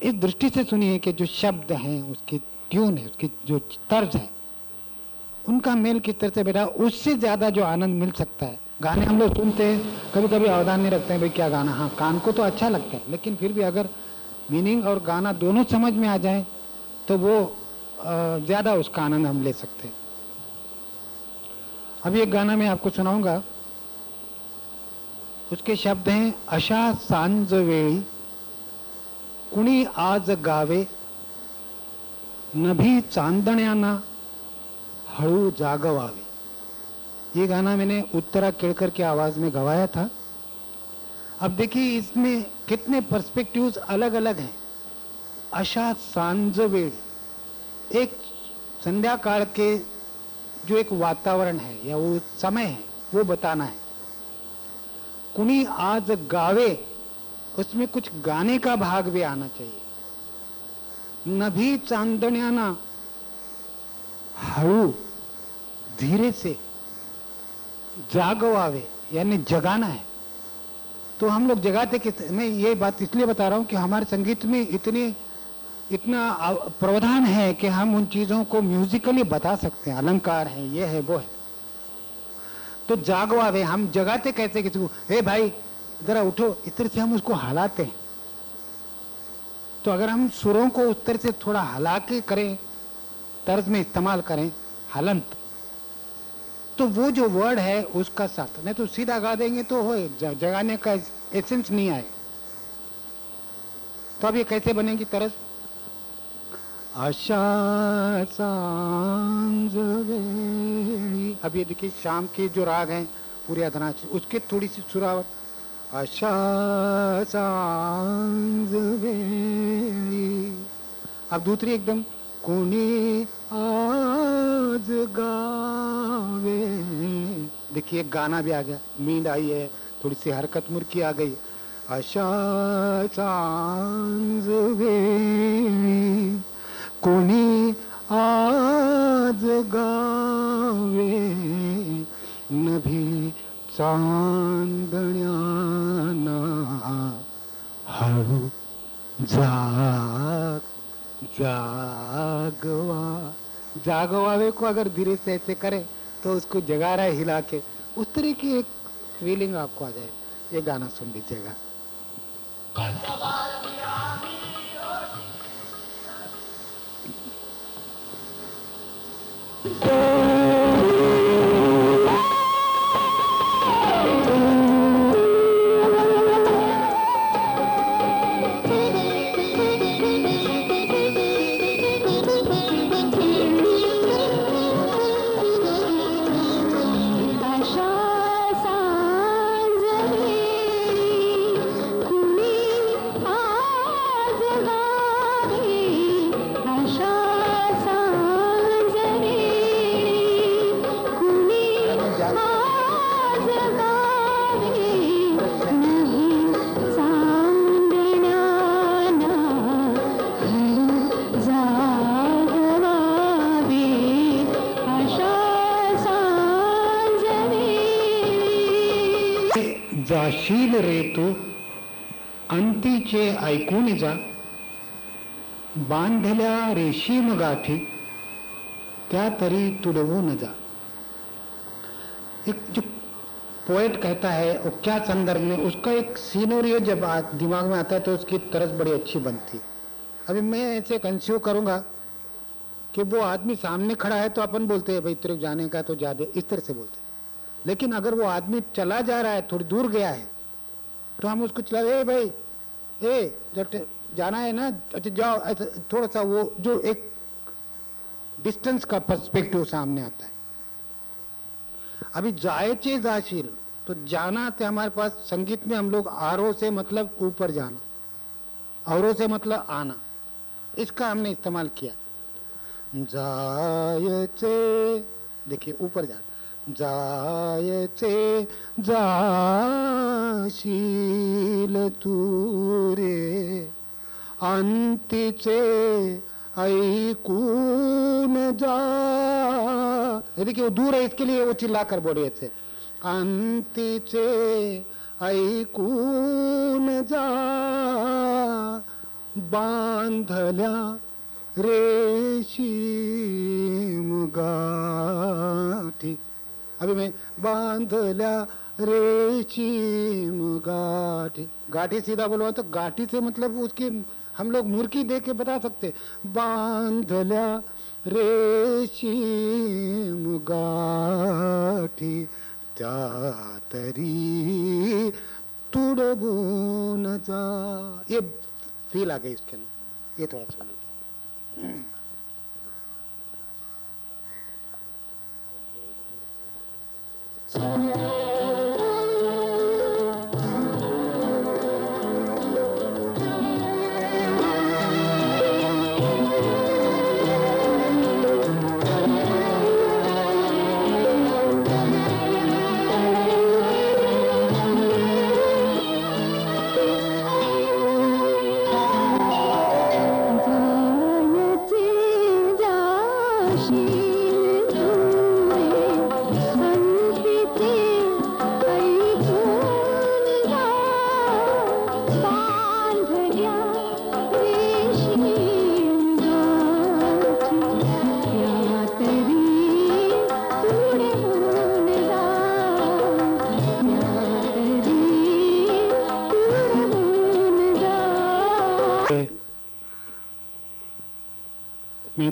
इस दृष्टि से सुनिए कि जो शब्द हैं, उसकी ट्यून है, उसकी जो तर्ज है, उनका मेल किस तरह से बैठा उससे ज़्यादा जो आनंद मिल सकता है। गाने हम लोग सुनते हैं कभी कभी अवधान नहीं रखते हैं, भाई, क्या गाना? हाँ कान को तो अच्छा लगता है, लेकिन फिर भी अगर मीनिंग और गाना दोनों समझ में आ जाए तो वो ज़्यादा उसका आनंद हम ले सकते हैं। अभी एक गाना मैं आपको सुनाऊँगा। उसके शब्द हैं, अशा सांज वेळी कुणी आज गावे, नभी चांदण्याना हळू जागवावे. ये गाना मैंने उत्तरा केड़कर की आवाज़ में गवाया था। अब देखिए, इसमें कितने पर्सपेक्टिव्स अलग अलग हैं। अशा सांज वेळ एक संध्या काल के जो एक वातावरण है या वो समय है, वो बताना है। कुणी आज गावे, उसमें कुछ गाने का भाग भी आना चाहिए। नभी चांदण्याना हळू धीरे से जागवावे, यानी जगाना है। तो हम लोग जगाते कि मैं ये बात इसलिए बता रहा हूँ कि हमारे संगीत में इतनी इतना प्रावधान है कि हम उन चीज़ों को म्यूजिकली बता सकते हैं। अलंकार है, ये है, वो है। तो जागवावे हम जगाते कैसे किसी को हे भाई, जरा उठो इस तरह से हम उसको हलाते हैं। तो अगर हम सुरों को उस तरह से थोड़ा हला के करें, तर्ज में इस्तेमाल करें, हलंत तो वो जो वर्ड है, उसका साथ। नहीं तो सीधा गा देंगे तो हो जगाने का एसेंस नहीं आए। तो अब ये कैसे बनेगी तरस आशा अब ये देखिए, शाम के जो राग हैं, पूरे अधना उसके थोड़ी सी सुरावट। वेळी अब दूसरी एकदम कोणी आज गावे। देखिए गाना भी आ गया, मींड आई है, थोड़ी सी हरकत मुर्की आ गई। अशा वेळी कोणी आज गावे नभी चांदण्याना हळू जाग, जागवा। जागवावे को अगर धीरे से ऐसे करें तो उसको जगा रहा है, हिला के। उस तरह की एक फीलिंग आपको आ जाए। ये गाना सुन लीजिएगा। आशा बांधल्या रेशीम गाठी त्या तरी तुडवून जा. एक जो पोएट कहता है वो क्या संदर्भ में? उसका एक सीनोरियो जब आ, दिमाग में आता है तो उसकी तरस बड़ी अच्छी बनती अभी मैं ऐसे कंस्यू करूँगा कि वो आदमी सामने खड़ा है तो अपन बोलते हैं भाई तेरे जाने का तो जा दे इस तरह से बोलते लेकिन अगर वो आदमी चला जा रहा है थोड़ी दूर गया है तो हम उसको चला ए भाई ए जाना है ना अच्छा जाओ, ऐसा थोड़ा सा वो जो एक डिस्टेंस का पर्सपेक्टिव सामने आता है। अभी जायचे जाशील तो जाना थे हमारे पास संगीत में हम लोग आरो से मतलब ऊपर जाना, औरों से मतलब आना, इसका हमने इस्तेमाल किया। जायचे देखिए, ऊपर जाना जायचे जाशील तू रे। अंतीचे ऐकून जा। ये देखिए, वो दूर है, इसके लिए वो चिल्ला कर बोल रहे थे। अंतीचे ऐकून जा। बांधल्या रेशीम गाठी। अभी मैं, बांधल्या रेशीम गाठी। गाठी सीधा बोलो तो गाठी से मतलब उसकी हम लोग मुर्की दे के बता सकते। बांधल्या रेशीम गाठी तरी तुडवून जा। ये फील आ गई इसके अंदर। ये थोड़ा सा जायचे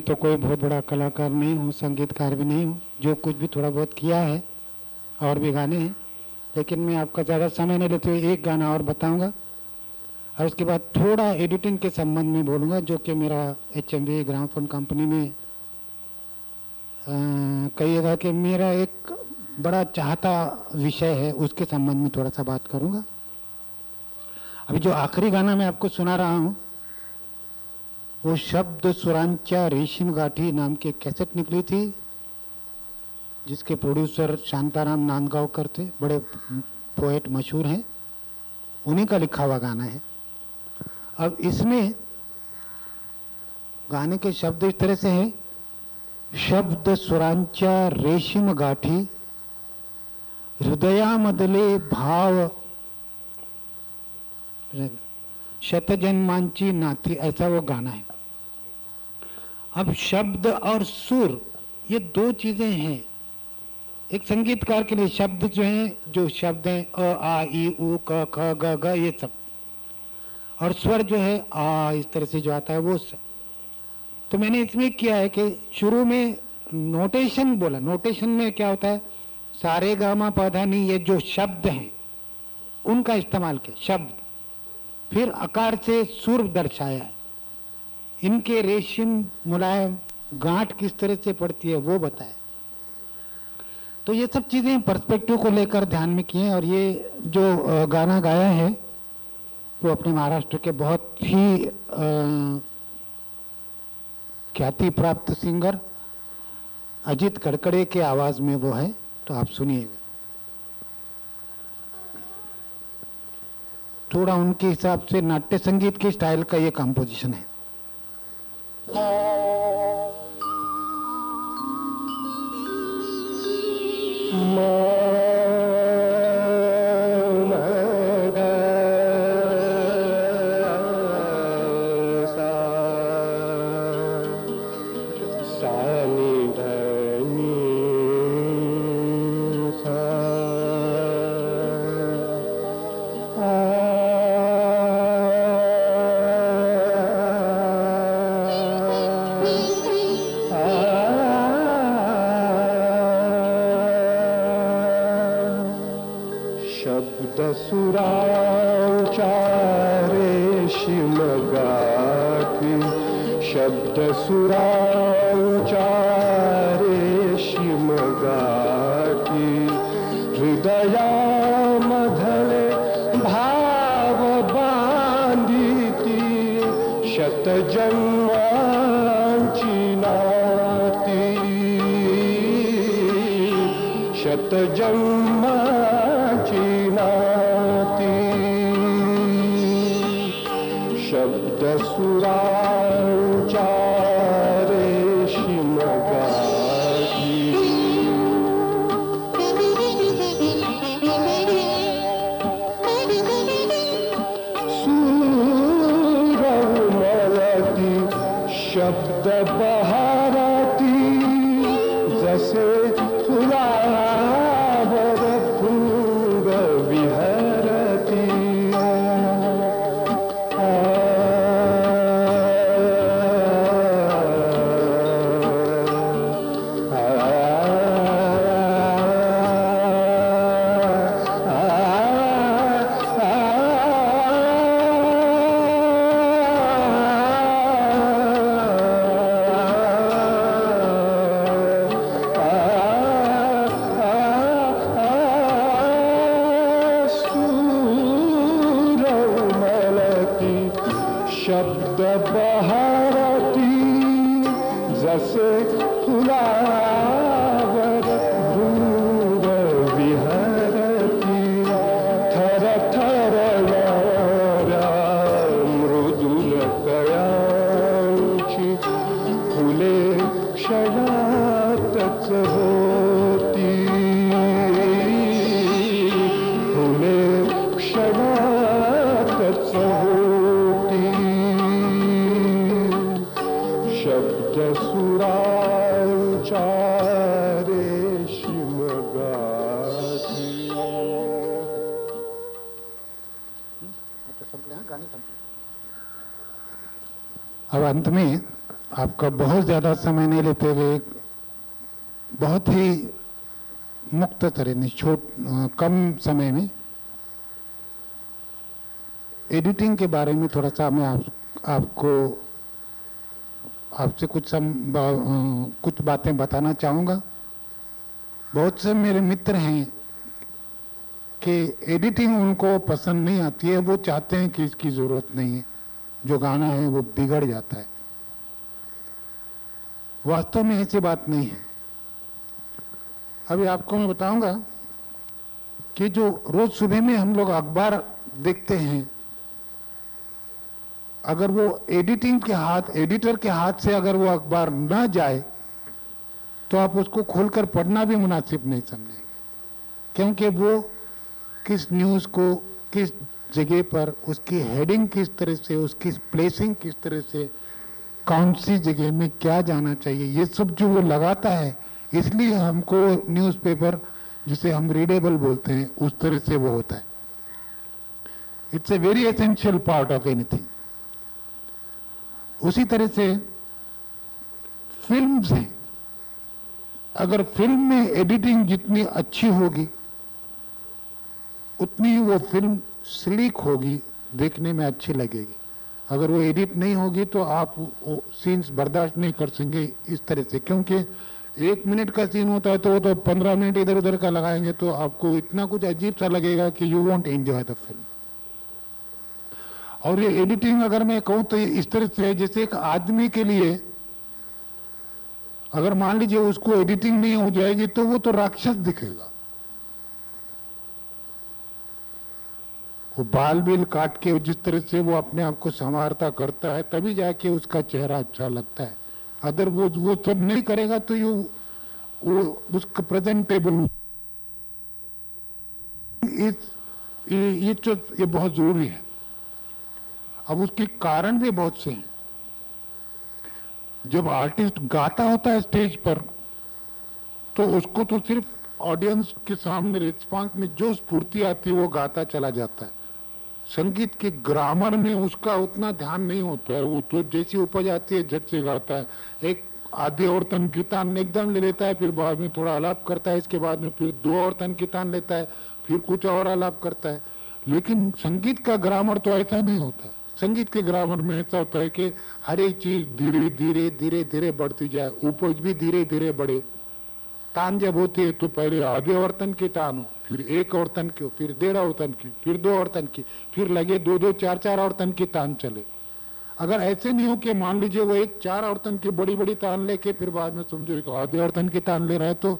तो कोई बहुत बड़ा कलाकार नहीं हूँ, संगीतकार भी नहीं हूँ, जो कुछ भी थोड़ा बहुत किया है, और भी गाने हैं। लेकिन मैं आपका ज़्यादा समय नहीं लेते हुए एक गाना और बताऊँगा, और उसके बाद थोड़ा एडिटिंग के संबंध में बोलूँगा, जो कि मेरा H M V gramophone company में कहिएगा कि मेरा एक बड़ा चाहता विषय है, उसके संबंध में थोड़ा सा बात करूँगा। अभी जो आखिरी गाना मैं आपको सुना रहा हूँ वो शब्द सुरांचा रेशीम गाठी नाम की कैसेट निकली थी, जिसके प्रोड्यूसर शांताराम नांदगांवकर थे, बड़े पोएट मशहूर हैं, उन्हीं का लिखा हुआ गाना है। अब इसमें गाने के शब्द इस तरह से हैं, शब्द सुरांचा रेशीम गाठी हृदयामधले भाव, शतजन्मांची नाती, ऐसा वो गाना है। अब शब्द और सुर, ये दो चीज़ें हैं। एक संगीतकार के लिए शब्द जो हैं, जो शब्द हैं, अ, आ, ई, उ, क, ख, ग ग, ये सब। और स्वर जो है, आ, इस तरह से जो आता है, वो सब। तो मैंने इसमें किया है कि शुरू में नोटेशन बोला। नोटेशन में क्या होता है? सारे गामा पौधा नहीं ये जो शब्द हैं, उनका इस्तेमाल किया, शब्द। फिर आकार से सुर दर्शाया। है इनके रेशम, मुलायम, गांठ किस तरह से पड़ती है वो बताया तो ये सब चीज़ें पर्सपेक्टिव को लेकर ध्यान में किए और ये जो गाना गाया है, वो अपने महाराष्ट्र के बहुत ही ख्याति प्राप्त सिंगर अजीत कड़कड़े के आवाज़ में वो है तो आप सुनिएगा। थोड़ा उनके हिसाब से नाट्य संगीत के स्टाइल का ये कंपोजिशन है। शब्द शब्द बहाराती जसे फुलावर बारे में थोड़ा सा मैं आप, आपको आपसे कुछ सम, बा, कुछ बातें बताना चाहूँगा। बहुत से मेरे मित्र हैं कि एडिटिंग उनको पसंद नहीं आती है वो चाहते हैं कि इसकी ज़रूरत नहीं है। जो गाना है वो बिगड़ जाता है। वास्तव में ऐसी बात नहीं है। अभी आपको मैं बताऊँगा कि जो रोज सुबह में हम लोग अखबार देखते हैं अगर वो एडिटिंग के हाथ एडिटर के हाथ से अगर वो अखबार ना जाए तो आप उसको खोलकर पढ़ना भी मुनासिब नहीं समझेंगे। क्योंकि वो किस न्यूज़ को, किस जगह पर, उसकी हेडिंग किस तरह से, उसकी प्लेसिंग किस तरह से, कौन सी जगह में क्या जाना चाहिए, ये सब जो वो लगाता है, इसलिए हमको न्यूज़पेपर जिसे हम रीडेबल बोलते हैं, उस तरह से वो होता है। It's a very essential part of anything उसी तरह से फ़िल्म से, अगर फ़िल्म में एडिटिंग जितनी अच्छी होगी, उतनी वो फ़िल्म स्लीक होगी, देखने में अच्छी लगेगी। अगर वो एडिट नहीं होगी तो आप वो सीन्स बर्दाश्त नहीं कर सकेंगे इस तरह से, क्योंकि एक मिनट का सीन होता है तो वो तो पंद्रह मिनट इधर उधर का लगाएँगे तो आपको इतना कुछ अजीब सा लगेगा कि you won't enjoy the film और ये एडिटिंग अगर मैं कहूँ तो इस तरह से है, जैसे एक आदमी के लिए अगर मान लीजिए उसको एडिटिंग नहीं हो जाएगी तो वो तो राक्षस दिखेगा। वो बाल बिल काट के जिस तरह से वो अपने आप को संवारता करता है, तभी जाके उसका चेहरा अच्छा लगता है। अदर वो वो सब नहीं करेगा तो यू वो उसका प्रेजेंटेबल ये ये तो ये बहुत ज़रूरी है। अब उसके कारण भी बहुत से हैं। जब आर्टिस्ट गाता होता है स्टेज पर तो उसको तो सिर्फ़ ऑडियंस के सामने रिस्पॉन्स में जो स्फूर्ति आती है, वो गाता चला जाता है। संगीत के ग्रामर में उसका उतना ध्यान नहीं होता है। वो तो जैसी उपज आती है, झट से गाता है। एक आधे और तन की तान एकदम ले लेता है, फिर बाद में थोड़ा आलाप करता है, इसके बाद में फिर दो और तन की तान लेता है, फिर कुछ और आलाप करता है। लेकिन संगीत का ग्रामर तो ऐसा नहीं होता। संगीत के ग्रामर में ऐसा होता है कि हर एक चीज़ धीरे धीरे धीरे धीरे बढ़ती जाए, उपज भी धीरे धीरे बढ़े। तान जब होती है तो पहले आधे औरतन की तान हो, फिर एक औरतन की फिर डेढ़ औरतन की, फिर दो औरतन की, फिर लगे दो दो, चार चार औरतन की तान चले। अगर ऐसे नहीं हो कि मान लीजिए वो एक, चार औरतन की बड़ी बड़ी तान लेके फिर बाद में समझो एक आधे औरतन की तान ले रहा है तो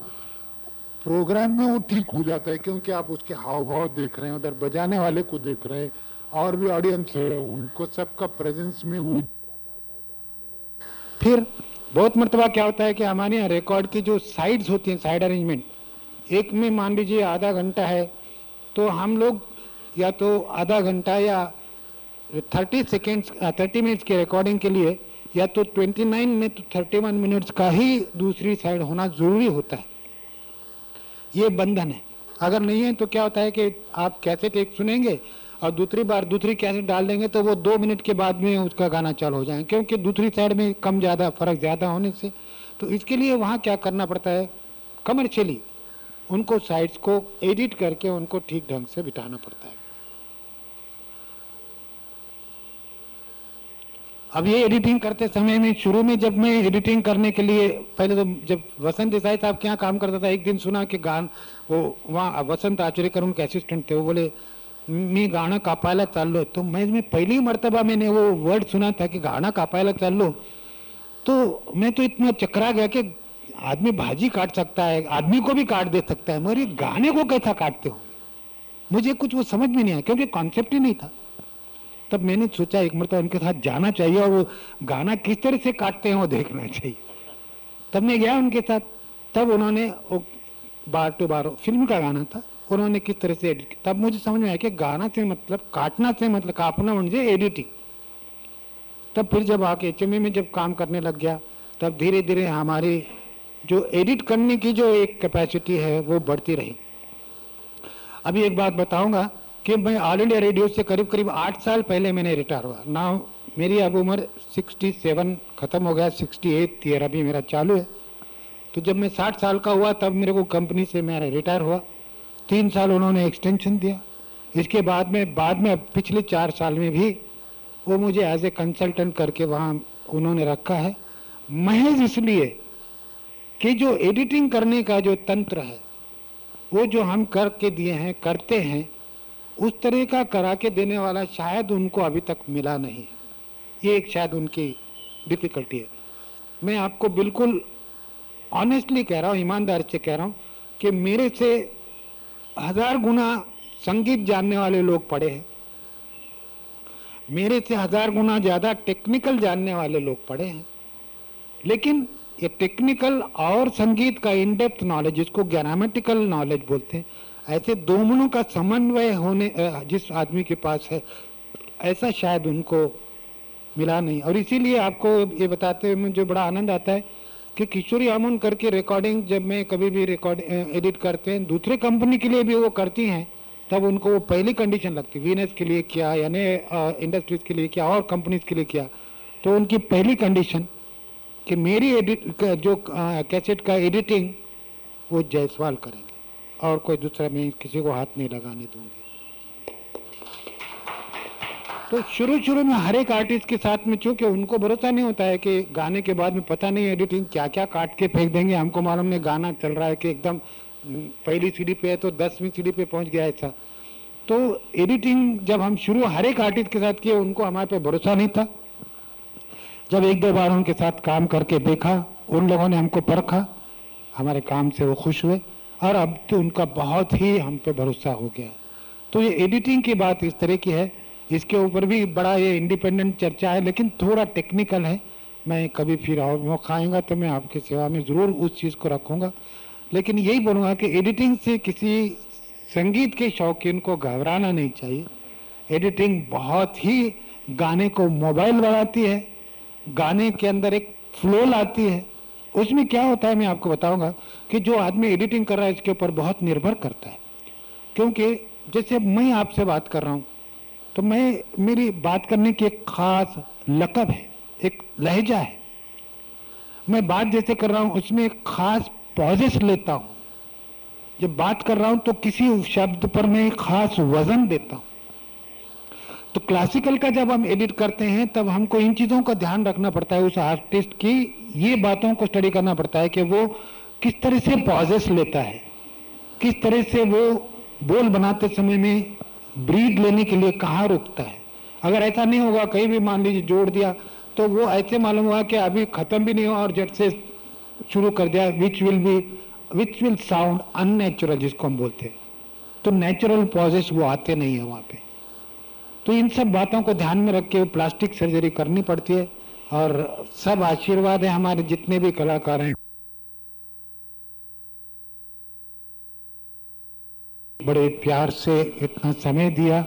प्रोग्राम में वो ठीक हो जाता है, क्योंकि आप उसके हाव भाव देख रहे हैं, उधर बजाने वाले को देख रहे हैं। और भी ऑडियंस है, उनको सबका प्रेजेंस में वो फिर बहुत मरतबा क्या होता है कि हमारे यहाँ रिकॉर्ड की जो साइड्स होती हैं साइड अरेंजमेंट एक में मान लीजिए आधा घंटा है तो हम लोग या तो आधा घंटा या थर्टी सेकेंड्स थर्टी मिनट्स की रिकॉर्डिंग के लिए, या तो ट्वेंटी नाइन में तो थर्टी वन मिनट्स का ही दूसरी साइड होना ज़रूरी होता है। ये बंधन है। अगर नहीं है तो क्या होता है कि आप कैसे टेक सुनेंगे और दूसरी बार दूसरी कैसेट डाल देंगे तो वो दो मिनट के बाद में उसका गाना चालू हो जाएगा, क्योंकि दूसरी साइड में कम ज़्यादा, फ़र्क ज़्यादा होने से। तो इसके लिए वहाँ क्या करना पड़ता है? कमर्शियली उनको साइड्स को एडिट करके उनको ठीक ढंग से बिठाना पड़ता है। अब ये एडिटिंग करते समय में, शुरू में जब मैं एडिटिंग करने के लिए, पहले तो जब वसंत देसाई साहब के यहाँ काम करता था, एक दिन सुना कि गान, वो वहाँ वसंत आचरेकर उनके असिस्टेंट थे, वो बोले मी गाणं कापायला चाललो तो मैं पहली मर्तबा मैंने वो वर्ड सुना था कि गाणं कापायला चाललो. तो मैं तो इतना चकरा गया कि आदमी भाजी काट सकता है, आदमी को भी काट दे सकता है, मगर ये गाने को कैसा काटते हो? मुझे कुछ वो समझ में नहीं आया, क्योंकि कॉन्सेप्ट ही नहीं था। तब मैंने सोचा एक मरतबा उनके साथ जाना चाहिए और वो गाना किस तरह से काटते हैं वो देखना चाहिए। तब मैं गया उनके साथ। तब उन्होंने वो बार टू बार फ़िल्म का गाना था। उन्होंने किस तरह से एडिट तब मुझे समझ में आया कि गाना से मतलब काटना से मतलब काटना म्हणजे एडिटिंग तब फिर जब आके एच में जब काम करने लग गया, तब धीरे धीरे हमारी जो एडिट करने की जो एक कैपेसिटी है, वो बढ़ती रही. अभी एक बात बताऊँगा कि मैं ऑल इंडिया रेडियो से करीब करीब आठ साल पहले मैंने रिटायर हुआ। ना मेरी अब उम्र 67 खत्म हो गया 68 एट ईयर अभी मेरा चालू है। तो जब मैं 60 साल का हुआ, तब मेरे को कंपनी से मेरा रिटायर हुआ। तीन साल उन्होंने एक्सटेंशन दिया। इसके बाद में बाद में, पिछले चार साल में भी वो मुझे एज ए कंसल्टेंट करके वहाँ उन्होंने रखा है। महज इसलिए कि जो एडिटिंग करने का जो तंत्र है, वो जो हम करके दिए हैं, करते हैं, उस तरह का करा के देने वाला शायद उनको अभी तक मिला नहीं ये एक शायद उनकी डिफिकल्टी है। मैं आपको बिल्कुल ऑनेस्टली कह रहा हूँ, ईमानदारी से कह रहा हूँ कि मेरे से हज़ार गुना संगीत जानने वाले लोग पढ़े हैं। मेरे से हज़ार गुना ज़्यादा टेक्निकल जानने वाले लोग पढ़े हैं। लेकिन ये टेक्निकल और संगीत का इनडेप्थ नॉलेज जिसको ग्रामेटिकल नॉलेज बोलते हैं, ऐसे दोनों का समन्वय होने जिस आदमी के पास है, ऐसा शायद उनको मिला नहीं। और इसीलिए आपको ये बताते हुए मुझे बड़ा आनंद आता है कि किशोरी अमन करके रिकॉर्डिंग जब मैं कभी भी रिकॉर्ड एडिट करते हैं, दूसरे कंपनी के लिए भी वो करती हैं, तब उनको वो पहली कंडीशन लगती वीनस के लिए किया, यानी इंडस्ट्रीज़ के लिए किया, और कंपनीज़ के लिए किया। तो उनकी पहली कंडीशन कि मेरी एडिट जो कैसेट का एडिटिंग वो जायसवाल करेंगे, और कोई दूसरा मैं किसी को हाथ नहीं लगाने दूँगी। तो शुरू शुरू में हर एक आर्टिस्ट के साथ में चूँकि उनको भरोसा नहीं होता है कि गाने के बाद में पता नहीं एडिटिंग क्या क्या काट के फेंक देंगे हमको मालूम नहीं गाना चल रहा है कि एकदम हम्म, पहली सीढ़ी पे है तो दसवीं सीढ़ी पे पहुँच गया ऐसा। तो एडिटिंग जब हम शुरू हर एक आर्टिस्ट के साथ किए उनको हमारे पे भरोसा नहीं था। जब एक दो बार उनके साथ काम करके देखा उन लोगों ने हमको परखा हमारे काम से वो खुश हुए और अब तो उनका बहुत ही हम पे भरोसा हो गया। तो ये एडिटिंग की बात इस तरह की है इसके ऊपर भी बड़ा ये इंडिपेंडेंट चर्चा है, लेकिन थोड़ा टेक्निकल है। मैं कभी फिर और मौका आएगा तो मैं आपकी सेवा में ज़रूर उस चीज़ को रखूँगा। लेकिन यही बोलूँगा कि एडिटिंग से किसी संगीत के शौकीन को घबराना नहीं चाहिए। एडिटिंग बहुत ही गाने को मोबाइल बढ़ाती है। गाने के अंदर एक फ्लो लाती है। उसमें क्या होता है मैं आपको बताऊँगा कि जो आदमी एडिटिंग कर रहा है, इसके ऊपर बहुत निर्भर करता है। क्योंकि जैसे मैं आपसे बात कर रहा हूँ तो मैं, मेरी बात करने की एक खास लकब है, एक लहजा है। मैं बात जैसे कर रहा हूँ, उसमें एक खास पॉजेस लेता हूँ। जब बात कर रहा हूँ तो किसी शब्द पर मैं खास वज़न देता हूँ। तो क्लासिकल का जब हम एडिट करते हैं, तब हमको इन चीज़ों का ध्यान रखना पड़ता है, उस आर्टिस्ट की ये बातों को स्टडी करना पड़ता है कि वो किस तरह से पॉजेस लेता है, किस तरह से वो बोल बनाते समय में ब्रीड लेने के लिए कहाँ रुकता है? अगर ऐसा नहीं होगा, कहीं भी मान लीजिए जोड़ दिया तो वो ऐसे मालूम हुआ कि अभी खत्म भी नहीं हुआ और जट से शुरू कर दिया which will be which will sound unnatural जिसको हम बोलते हैं। तो नेचुरल पॉजेस वो आते नहीं है वहाँ पे। तो इन सब बातों को ध्यान में रख के प्लास्टिक सर्जरी करनी पड़ती है और सब आशीर्वाद है हमारे जितने भी कलाकार हैं। बड़े प्यार से इतना समय दिया,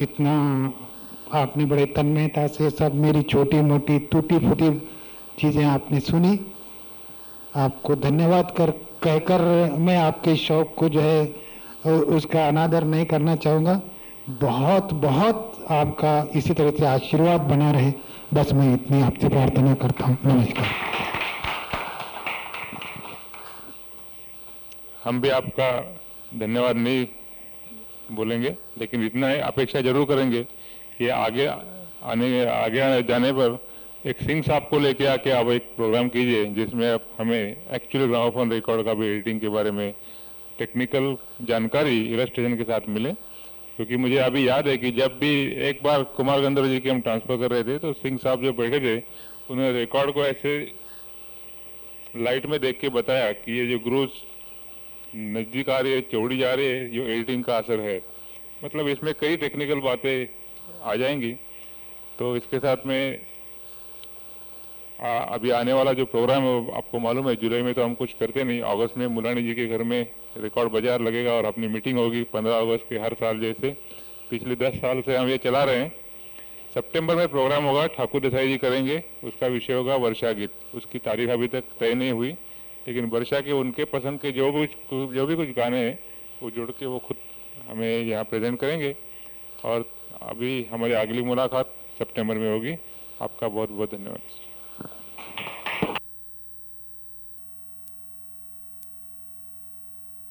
इतना आपने बड़े तन्मयता से सब मेरी छोटी मोटी टूटी फूटी चीज़ें आपने सुनी। आपको धन्यवाद कर, कहकर मैं आपके शौक को जो है उसका अनादर नहीं करना चाहूँगा। बहुत बहुत आपका इसी तरह से आशीर्वाद बना रहे। बस मैं इतनी आपसे प्रार्थना करता हूँ। नमस्कार। हम भी आपका धन्यवाद नहीं बोलेंगे, लेकिन इतना है अपेक्षा ज़रूर करेंगे कि आगे आने आगे आने, जाने पर एक सिंह साहब को लेके आके आप एक प्रोग्राम कीजिए, जिसमें आप हमें एक्चुअली ग्रामोफोन रिकॉर्ड का भी एडिटिंग के बारे में टेक्निकल जानकारी इलस्ट्रेशन के साथ मिले। क्योंकि मुझे अभी याद है कि जब भी एक बार कुमार गंधर्व जी के हम ट्रांसफ़र कर रहे थे तो सिंह साहब जो बैठे थे, उन्होंने रिकॉर्ड को ऐसे लाइट में देख के बताया कि ये जो ग्रूज नज़दीक आ रही है चौड़ी जा रही है ये एडिटिंग का असर है। मतलब इसमें कई टेक्निकल बातें आ जाएँगी। तो इसके साथ में आ, अभी आने वाला जो प्रोग्राम है आपको मालूम है जुलाई में तो हम कुछ करते नहीं। अगस्त में मुलानी जी के घर में रिकॉर्ड बाज़ार लगेगा और अपनी मीटिंग होगी पंद्रह अगस्त के हर साल जैसे। पिछले दस साल से हम ये चला रहे हैं। सितंबर में प्रोग्राम होगा ठाकुर देसाई जी करेंगे। उसका विषय होगा वर्षा गीत। उसकी तारीख अभी तक तय नहीं हुई। लेकिन वर्षा के उनके पसंद के जो भी कुछ, जो भी कुछ गाने हैं, वो जुड़ के वो खुद हमें यहाँ प्रेजेंट करेंगे। और अभी हमारी अगली मुलाकात सितंबर में होगी। आपका बहुत बहुत धन्यवाद।